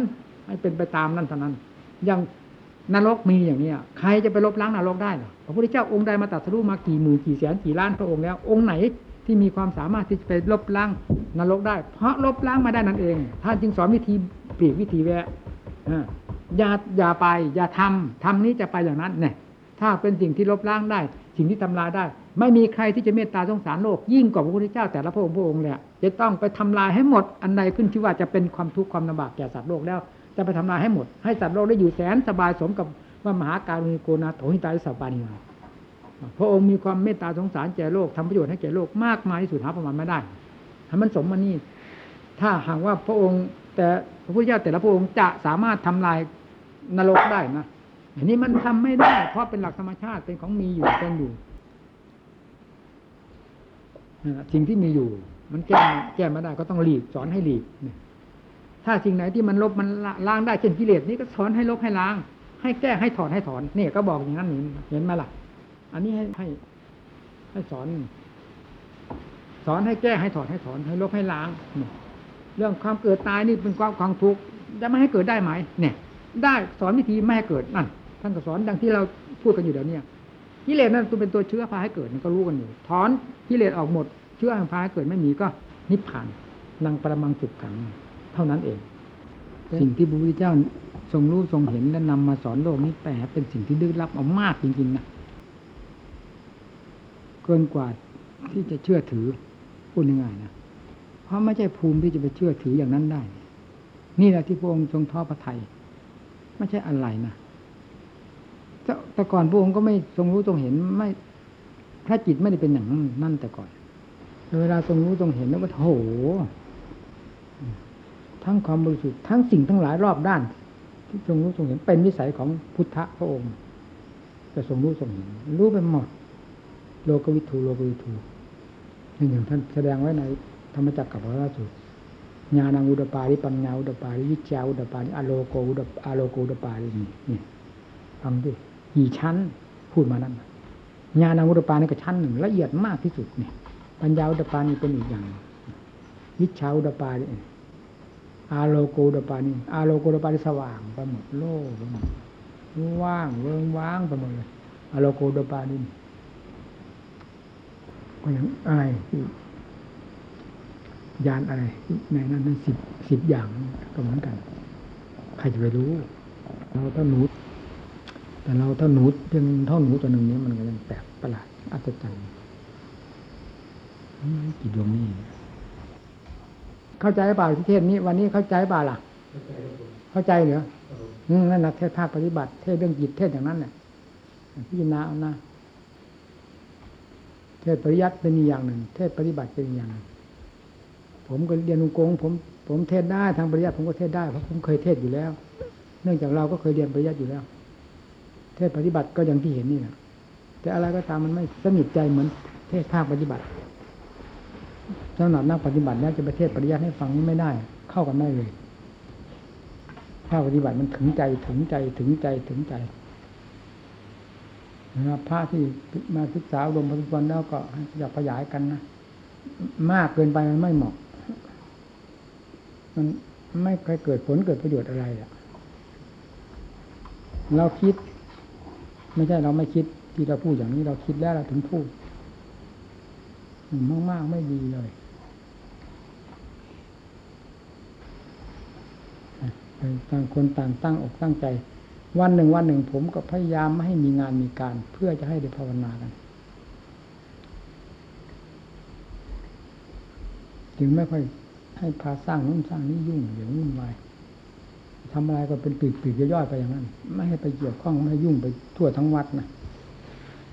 ให้เป็นไปตามนั้นเท่านั้น อย่างนรกมีอย่างเนี้ยใครจะไปลบล้างนรกได้หรอพระพุทธเจ้าองค์ใดมาตรัสรู้มากี่หมื่นกี่แสนกี่ล้านพระองค์แล้ว องค์ไหนที่มีความสามารถที่จะไปลบล้างนรกได้ เพราะลบล้างมาได้นั่นเองท่านจึงสอนวิธีปลีกวิธีแวะอย่าอย่าไป อย่าทำทำนี้จะไปอย่างนั้นเนี่ยถ้าเป็นสิ่งที่ลบล้างได้ สิ่งที่ทำลายได้ ไม่มีใครที่จะเมตตาสงสารโลกยิ่งกว่าพระพุทธเจ้าแต่ละพระองค์พระองค์เลยจะต้องไปทำลายให้หมดอันใดขึ้นชื่อว่าจะเป็นความทุกข์ความลำบากแก่สัตว์โลกแล้ว จะไปทำลายให้หมด ให้สัตว์โลกได้อยู่แสนสบายสมกับว่ามหาการุณิโกนาโถหิตาลิสัปปานิมาพระองค์มีความเมตตาสงสารแก่โลกทำประโยชน์ให้แก่โลกมากมายที่สุดหาประมาณไม่ได้ให้มันสมมานี่ถ้าหากว่าพระองค์ แต่พระพุทธเจ้าแต่ละพระองค์จะสามารถทำลายนรกได้นะอันนี้มันทำไม่ได้ เพราะเป็นหลักธรรมชาติเป็นของมีอยู่เป็นอยู่ สิ่งที่มีอยู่ มันแก้แก้ไม่ได้ก็ต้องหลีกสอนให้หลีกถ้าสิ่งไหนที่มันลบมันล้างได้เช่นกิเลสนี่ก็สอนให้ลบให้ล้าง ให้แก้ให้ถอนให้ถอนนี่ก็บอกอย่างนั้นเห็นไหมล่ะ อันนี้ให้ให้ให้สอน สอนให้แก้ให้ถอนให้ถอน ให้ลบให้ล้างเนี่ยเรื่องความเกิดตายนี่เป็นความความทุกข์จะไม่ให้เกิดได้ไหมเนี่ย ได้สอนวิธีไม่ให้เกิดนั่นท่านก็สอนดังที่เราพูดกันอยู่เดี๋ยวนี้ กิเลสนั่นตัวเป็นตัวเชื้อพาให้เกิดนี่ก็รู้กันอยู่ถอนกิเลสออกหมดเชื้อพาให้เกิดไม่มีก็นิพพานนังประมังสุขขังเท่านั้นเอง สิ่งที่พระพุทธเจ้าทรงรู้ทรงเห็นและนำมาสอนโลกนี้แต่เป็นสิ่งที่ลึกลับเอามากจริงๆนะเกินกว่าที่จะเชื่อถือพูดง่ายๆนะเพราะไม่ใช่ภูมิที่จะไปเชื่อถืออย่างนั้นได้ นี่แหละที่พระองค์ทรงท้อพระทัยไม่ใช่อะไรนะ แต่ก่อนพระองค์ก็ไม่ทรงรู้ทรงเห็นไม่พระจิตไม่ได้เป็นอย่างนั้นแต่ก่อนเวลาทรงรู้ทรงเห็นแล้วว่าโหทั้งความบริสุทธิ์ทั้งสิ่งทั้งหลายรอบด้าน ที่ทรงรู้ทรงเห็นเป็นวิสัยของพุทธพระองค์จะทรงรู้ทรงเห็น รู้ไปหมดโลกวิถูโลกวิถูนี่อย่างท่านแสดงไว้ในธรรมจักรกับพระราสูตรญาณังอุดปาริปัญญาอุดปาริวิจาอุดปาริอโลโกอุดอโลโกอุดปารินี่นี่ฟังดิ กี่ชั้น พูดมานั้นญาณังอุดปานี่ก็ชั้นหนึ่งละเอียดมากที่สุดเนี่ย ปัญญาอุดปานี่เป็นอีกอย่างวิชาอุดปาริอาโลโกอุดปานี่อาโลโกอุดปาริสว่างไปหมดโลกไปหมดว่างเวิงว่างไปหมดเลยอาโลโกอุดปาริก็ย่างอะไรยานอะไรในนั้นนั้นสิบสิบอย่างก็เหมือนกัน ใครจะไปรู้เราถ้าหนู แต่เราถ้าหนูเพียงเท่าหนูตัวหนึ่งนี้มันก็ยังแปลกประหลาดอัศจรรย์กี่ดวงนี่เข้าใจเปล่าที่เทศนี้ วันนี้เข้าใจเปล่าล่ะ เข้าใจเหรออืมนั่นนะเทศภาคปฏิบัติเทศเรื่องจิตเทศอย่างนั้นเนี่ยพิจารณาเอานะเทศปริยัติเป็นอย่างหนึ่ง เทศปฏิบัติเป็นอย่างหนึ่งผมก็เรียนองกงผมผมเทศได้ทางปริยัติผมก็เทศได้เพราะผมเคยเทศอยู่แล้ว เนื่องจากเราก็เคยเรียนปริยัติอยู่แล้ว เทศปฏิบัติก็อย่างที่เห็นนี่นะแต่อะไรก็ตามมันไม่สนิทใจเหมือนเทศภาคปฏิบัติสำหรับนักปฏิบัติแล้วจะไปเทศปริยัติให้ฟังนี่ไม่ได้ เข้ากันไม่เลยภาคปฏิบัติมันถึงใจถึงใจถึงใจถึงใจนะพระที่มาศึกษาอบรมปฏิบัติแล้วก็อยากขยายกันนะมากเกินไปมันไม่เหมาะ มันไม่เคยเกิดผลเกิดประโยชน์อะไรอะเราคิด ไม่ใช่เราไม่คิดที่เราพูดอย่างนี้เราคิดแล้วเราถึงพูดมากมากไม่ดีเลยต่างคนต่างตั้งอกตั้งใจ วันหนึ่งวันหนึ่งผมก็พยายามไม่ให้มีงานมีการ เพื่อจะให้ได้ภาวนากัน จึงไม่ค่อยให้พาสร้างนู่นสร้างนี่ยุ่งอย่างวุ่นวาย ทำอะไรก็เป็นปีกปีกๆย่อยๆไปอย่างนั้น ไม่ให้ไปเกี่ยวข้องไม่ให้ยุ่งไปทั่วทั้งวัดนะ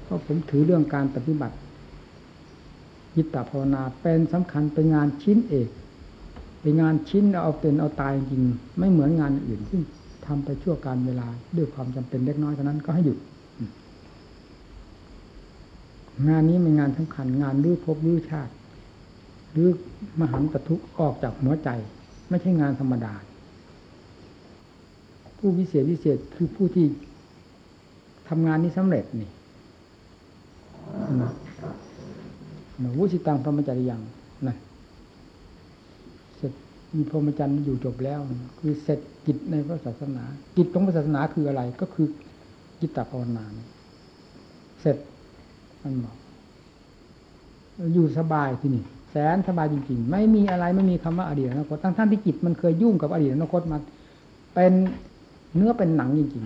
เพราะผมถือเรื่องการปฏิบัติยิตตภาวนาเป็นสำคัญเป็นงานชิ้นเอกเป็นงานชิ้นเอาเป็นเอาตายจริง ไม่เหมือนงานอื่นซึ่งทำไปชั่วการเวลาด้วยความจำเป็นเล็กน้อยเท่านั้นก็ให้หยุด งานนี้เป็นงานสำคัญ งานรื้อภพรื้อชาติรื้อมหันตทุกข์ออกจากหัวใจ ไม่ใช่งานธรรมดา ผู้วิเศษวิเศษคือผู้ที่ทำงานนี้สำเร็จนี่นะนะวุสิตังพรหมจริยังนะเสร็จมีพรหมจรรย์อยู่จบแล้ว คือเสร็จกิจในพระศาสนา กิจของพระศาสนาคืออะไร ก็คือกิตตภาวนานเสร็จมันบอกอยู่สบายที่นี่แสนสบายจริงๆ ไม่มีอะไรไม่มีคำว่าอดีตอนาคตทั้งท่านที่จิตมันเคยยุ่งกับอดีตอนาคตมาเป็น เนื้อเป็นหนังจริง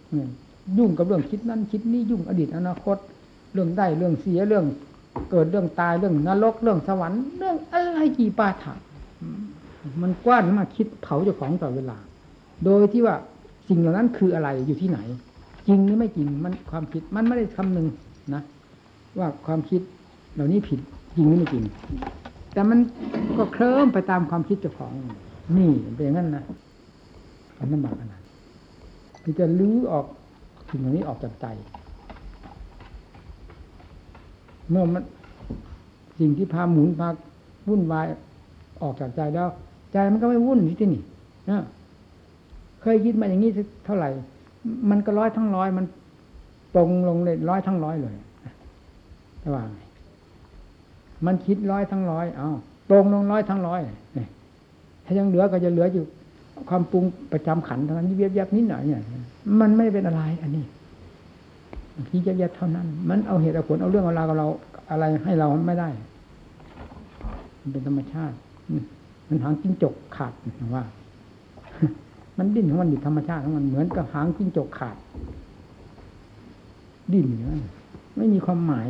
ๆยุ่งกับเรื่องคิดนั้นคิดนี้ยุ่งอดีตอนาคต เรื่องได้เรื่องเสียเรื่อง เกิดเรื่องตายเรื่องนรกเรื่องสวรรค์เรื่องอะไรกี่ปาถะมันกว้านมาคิดเผาเจ้าของต่อเวลา โดยที่ว่าสิ่งเหล่านั้นคืออะไรอยู่ที่ไหน จริงหรือไม่จริงมันความคิดมันไม่ได้คำนึงนะ ว่าความคิดเหล่านี้ผิดจริงหรือไม่จริง แต่มันก็เคลิ้มไปตามความคิดเจ้าของ นี่เป็นอย่างนั้นนะ มันลำบากขนาดที่จะลื้อออกสิ่งเหล่านี้ออกจากใจ เมื่อมันสิ่งที่พาหมุนพาวุ่นวายออกจากใจแล้ว ใจมันก็ไม่วุ่นที่นี่นะเคยคิดมาอย่างนี้เท่าไหร่ มันก็ร้อยทั้งร้อยมันตรงลงเลยร้อยทั้งร้อยเลยระหว่างมันคิดร้อยทั้งร้อย เอาตรงลงร้อยทั้งร้อยถ้ายังเหลือก็จะเหลืออยู่ ความปรุงประจำขันเท่านั้นยิบยับนิดหน่อยเนี่ยมันไม่เป็นอะไร อันนี้ที่ยับยับเท่านั้น มันเอาเหตุเอาผลเอาเรื่องเอาราวกับเรา อะไรให้เราไม่ได้ มันเป็นธรรมชาติมันหางจิ้งจกขาดว่า มันดิ้นของมันอยู่ธรรมชาติของมันเหมือนกับหางจิ้งจกขาด ดิ้นอย่นั้นไม่มีความหมาย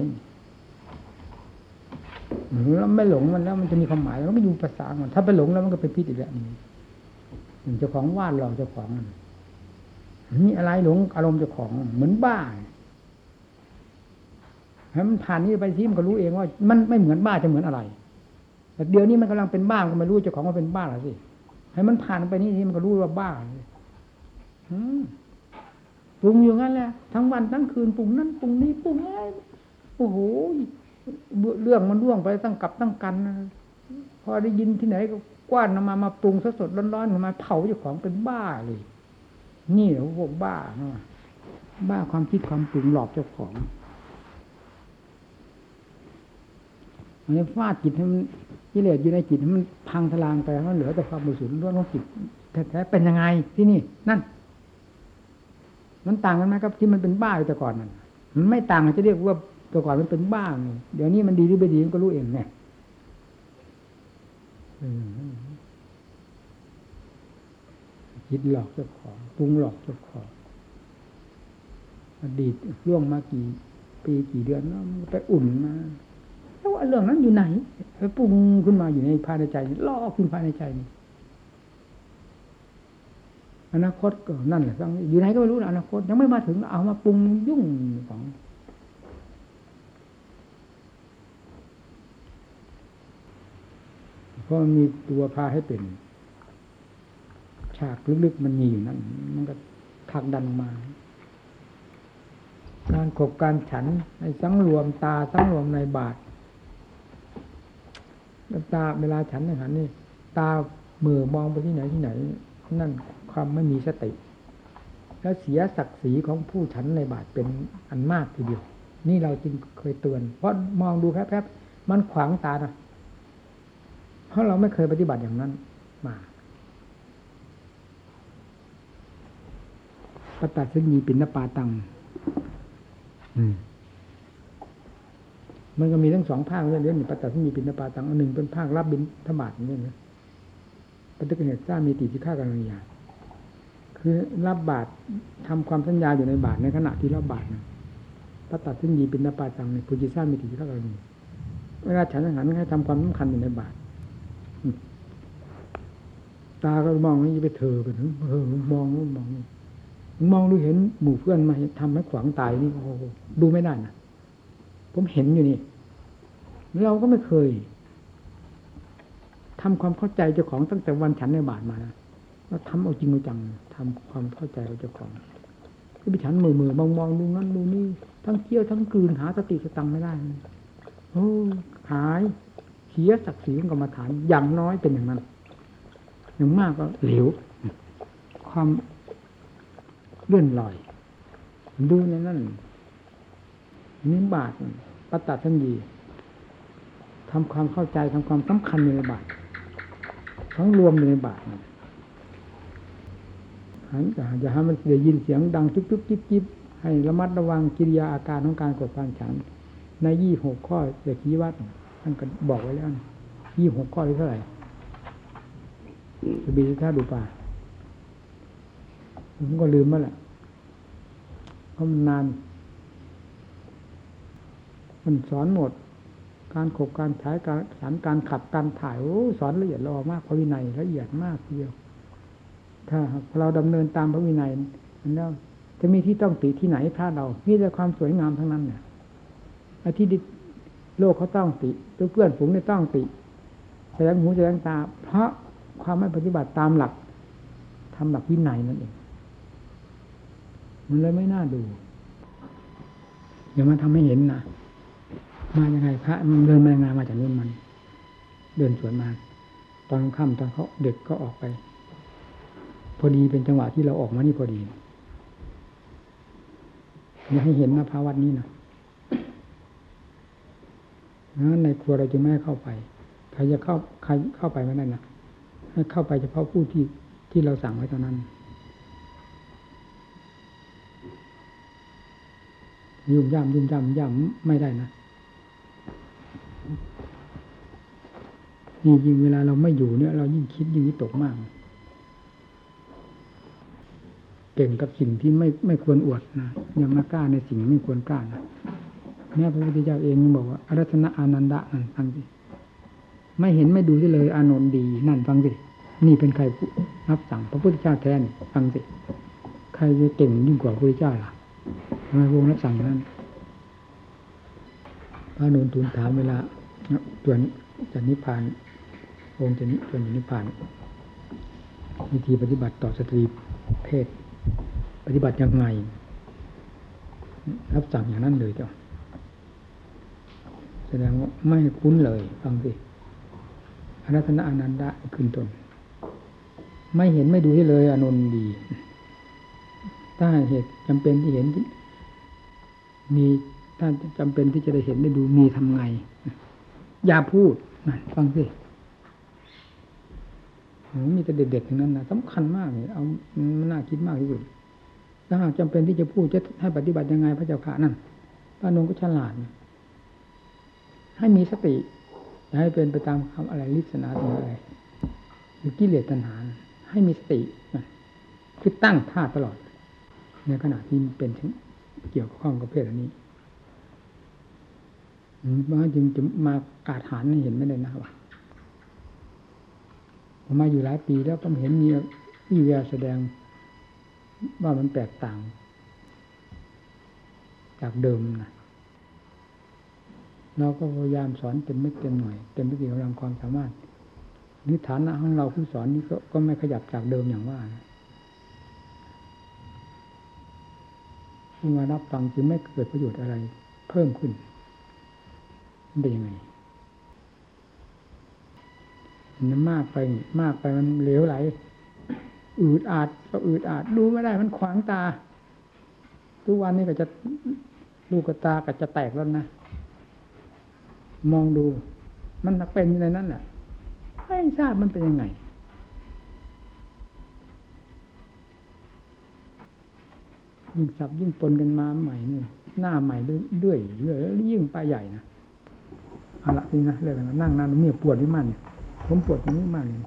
แล้วไม่หลงมันแล้วมันจะมีความหมายแล้วไม่ดูภาษามันถ้าไปหลงแล้วมันก็เป็นพิษอีกแบบนึง เจ้าของวาดหลอกเจ้าของนี่อะไรหลงอารมณ์เจ้าของเหมือนบ้าให้มันผ่านนี้ไปที่มันก็รู้เองว่า มันไม่เหมือนบ้าจะเหมือนอะไรแต่เดี๋ยวนี้มันกำลังเป็นบ้าก็ไม่รู้เจ้าของว่าเป็นบ้าหรือสิให้มันผ่านไปนี่ที่มันก็รู้ว่าบ้าปรุงอยู่งั้นแหละทั้งวันทั้งคืนปรุงนั้นปรุงนี้ปรุงอะไรโอ้โหเรื่องมันร่วงไปตั้งกับตั้งกัน พอได้ยินที่ไหนก็ กว้านมามาปรุงสดๆร้อนๆมาเผาเจ้าของเป็นบ้าเลย นี่เหรอพวกบ้าบ้าความคิดความปรุงหลอกเจ้าของอันนี้ฟาดจิตให้มันกิเลสอยู่ในจิตให้มันพังทลางไปมันเหลือแต่ความบริสุทธิ์ล้วนของจิตแท้ๆเป็นยังไงที่นี่ นั่น มันต่างกันไหมครับที่มันเป็นบ้าแต่ก่อนนั่นมันไม่ต่างจะเรียกว่าแต่ก่อนมันเป็นบ้าเดี๋ยวนี้มันดีหรือไม่ดีมันก็รู้เองไง คิดหลอกเจ้าของปรุงหลอกเจ้าของอดีตล่วงมากี่ปีกี่เดือนแล้วไปอุ่นมาแล้วเรื่องนั้นอยู่ไหนไปปรุงขึ้นมาอยู่ในภายในใจล่อขึ้นภายในใจนี่อนาคตก็นั่นแหละอยู่ไหนก็ไม่รู้นะอนาคตยังไม่มาถึงเอามาปรุงยุ่งของเพ ราะมันมีตัวพาให้เป็น ฉากลึกๆมันมีอยู่นั่นมันก็ทักดันมา การขบการฉันในสังรวมตาสังรวมในบาทตาเวลาฉันอย่างนั้นนี่ ตาเมื่อมองไปที่ไหนที่ไหน นั่นความไม่มีสติ แล้วเสียศักดิ์ศรีของผู้ฉันในบาทเป็นอันมากทีเดียว นี่เราจึงเคยเตือน เพราะมองดูแป๊บๆมันขวางตานะ เพราะเราไม่เคยปฏิบัติอย่างนั้นมาปตัดซึ่งมีปินนปาตังมันก็มีทั้งสองภาคเรื่องนี้ปตัดซึ่งมีปินนปาตังอันหนึ่งเป็นภาครับบินธบาตนี่นะปฏิกิริยามีติที่ฆ่ากันยาคือรับบาตรทำความสัญญาอยู่ในบาตรในขณะที่รับบาตรนะปตัดซึ่งมีปินนปาตังในปุจิซ่ามีติที่ฆ่ากันยาเวลาฉันอาหารให้ทำความสำคัญอยู่ในบาตร ตาก็มองนี่ไปเธอไปถึงเออมองนู่นมองนี่มองดูเห็นหมู่เพื่อนมาทำให้ขวางตายนี่โอ้ดูไม่ได้นะผมเห็นอยู่นี่ เราก็ไม่เคยทำความเข้าใจเจ้าของตั้งแต่วันฉันในบาทมานะเราทำเอาจริงเอาจังทำความเข้าใจเราเจ้าของที่ไปฉันมือมือมองมองดูนั่นดูนี่ทั้งเที่ยวทั้งกลืนหาสติสตังไม่ได้โอ้หายเสียศักดิ์ศรีของกรรมฐานอย่างน้อยเป็นอย่างนั้น อย่างมากก็เหลว ความเลื่อนลอย ดูในนั้นนิบาตปัตตทันยีทำความเข้าใจทำความสำคัญในบาตทั้งรวมในบาตนะอย่าให้มันได้ยินเสียงดังทุบๆจิ๊บจิ๊บให้ระมัดระวังกิริยาอาการของการกดการฉัน ในยี่หกข้อเด็กชี้วัดท่านก็บอกไว้แล้วยี่หกข้อที่เท่าไหร่ จะบีท่าดูป่าผมก็ลืมมาแหละเพราะมันนาน มันสอนหมด การขบการใช้การสารการขับการถ่ายโอ้สอนละเอียดละออมากพระวินัยละเอียดมากทีเดียว ถ้าเราดำเนินตามพระวินัยมันแล้วจะมีที่ต้องติที่ไหนพระเรามีแต่ความสวยงามทั้งนั้นเนี่ยไอ้ที่โลกเขาต้องติเพื่อนฝูงเนี่ยต้องติแสดงหูแสดงตา เพราะ ความไม่ปฏิบัติตามหลักทำหลักวินัยนั่นเอง มันเลยไม่น่าดูอย่ามาทำให้เห็นนะมายังไงพระมันเดินมายังไงมาจากนู่นมัน เดินสวนมา ตอนค่ำตอนเขาเด็กก็ออกไป พอดีเป็นจังหวะที่เราออกมานี่พอดีอย่าให้เห็นนะภาวัดนี้นะนั้นในครัวเราจะไม่เข้าไป ใครจะเข้าใครเข้าไปไม่ได้นะ เข้าไปเฉพาะผู้ที่ที่เราสั่งไว้เท่านั้น ยุ่มย่ำยุ่มย่ำย่ำไม่ได้นะนี่ยิ่งเวลาเราไม่อยู่เนี่ย เรายิ่งคิดยิ่งวิตกมากเก่งกับสิ่งที่ไม่ไม่ควรอวดนะยังมากล้าในสิ่งไม่ควรกล้านะแม่พระพุทธเจ้าเองยังบอกว่าอารัตนะอานันดะนั่นฟังสิ ไม่เห็นไม่ดูที่เลย อานนท์ดี นั่นฟังสิ นี่เป็นใครรับสั่งพระพุทธเจ้าแทนฟังสิ ใครจะเก่งยิ่งกว่าพระพุทธเจ้าล่ะทำไมวงรับสั่งนั้นพระนนทูลถามเวลาจวนจะนิพพานองค์จะนิจวนนิพพานวิธีปฏิบัติต่อสตรีเพศ ปฏิบัติยังไง รับสั่งอย่างนั้นเลยเจ้าแสดงว่าไม่คุ้นเลยฟังสิ อนัตนะอนันดะขึ้นตน ไม่เห็นไม่ดูให้เลยอนนท์ดี ถ้าเหตุจำเป็นที่เห็นมีถ้าจำเป็นที่จะได้เห็นได้ดูมีทำไง อย่าพูดนะฟังสิมีแต่เด็ดๆทั้งนั้นนะสำคัญมากเลยเอามันน่าคิดมากที่สุดถ้าหากจำเป็นที่จะพูดจะให้ปฏิบัติยังไงพระเจ้าค่ะนั่นพระนงก็ฉลาดให้มีสติ ให้เป็นไปตามคำอะไรลิศนาตัวอะไรหรือกิเลสตัณหา ให้มีสติคือตั้งท่าตลอด ในขณะที่เป็นเกี่ยวข้องกับเพศอันนี้มันจึงจะมากาดหารให้เห็นไม่ได้นะว่าผมมาอยู่หลายปีแล้วก็เห็นมีวิวแสดงว่ามันแตกต่าง จากเดิมนะ เราก็พยายามสอนเต็มไม่เต็มหน่วยเต็มที่กำลังความสามารถนิฐานะของเราผู้สอนนี้ก็ก็ไม่ขยับจากเดิมอย่างว่าผู้มารับฟังจึงไม่เกิดประโยชน์อะไร เพิ่มขึ้นมันเป็นยังไงมันมากไปมากไปมันเหลวไหลอืดอาดก็อืดอาด ดูไม่ได้มันขวางตา ทุกวันนี้ก็จะลูกตาก็จะแตกแล้วนะ มองดู มันเป็นในนั้นแหละไม่ทราบมันเป็นยังไง ยิ่งสับยิ่งปนกันมาใหม่นี่หน้าใหม่ด้วยเรื่อยแล้วยิ่งไปใหญ่นะเอาละนี่นะเรื่องนั้นนั่งนานเมียปวดที่มากเนี่ยผมปวดตรงนี้มากเลย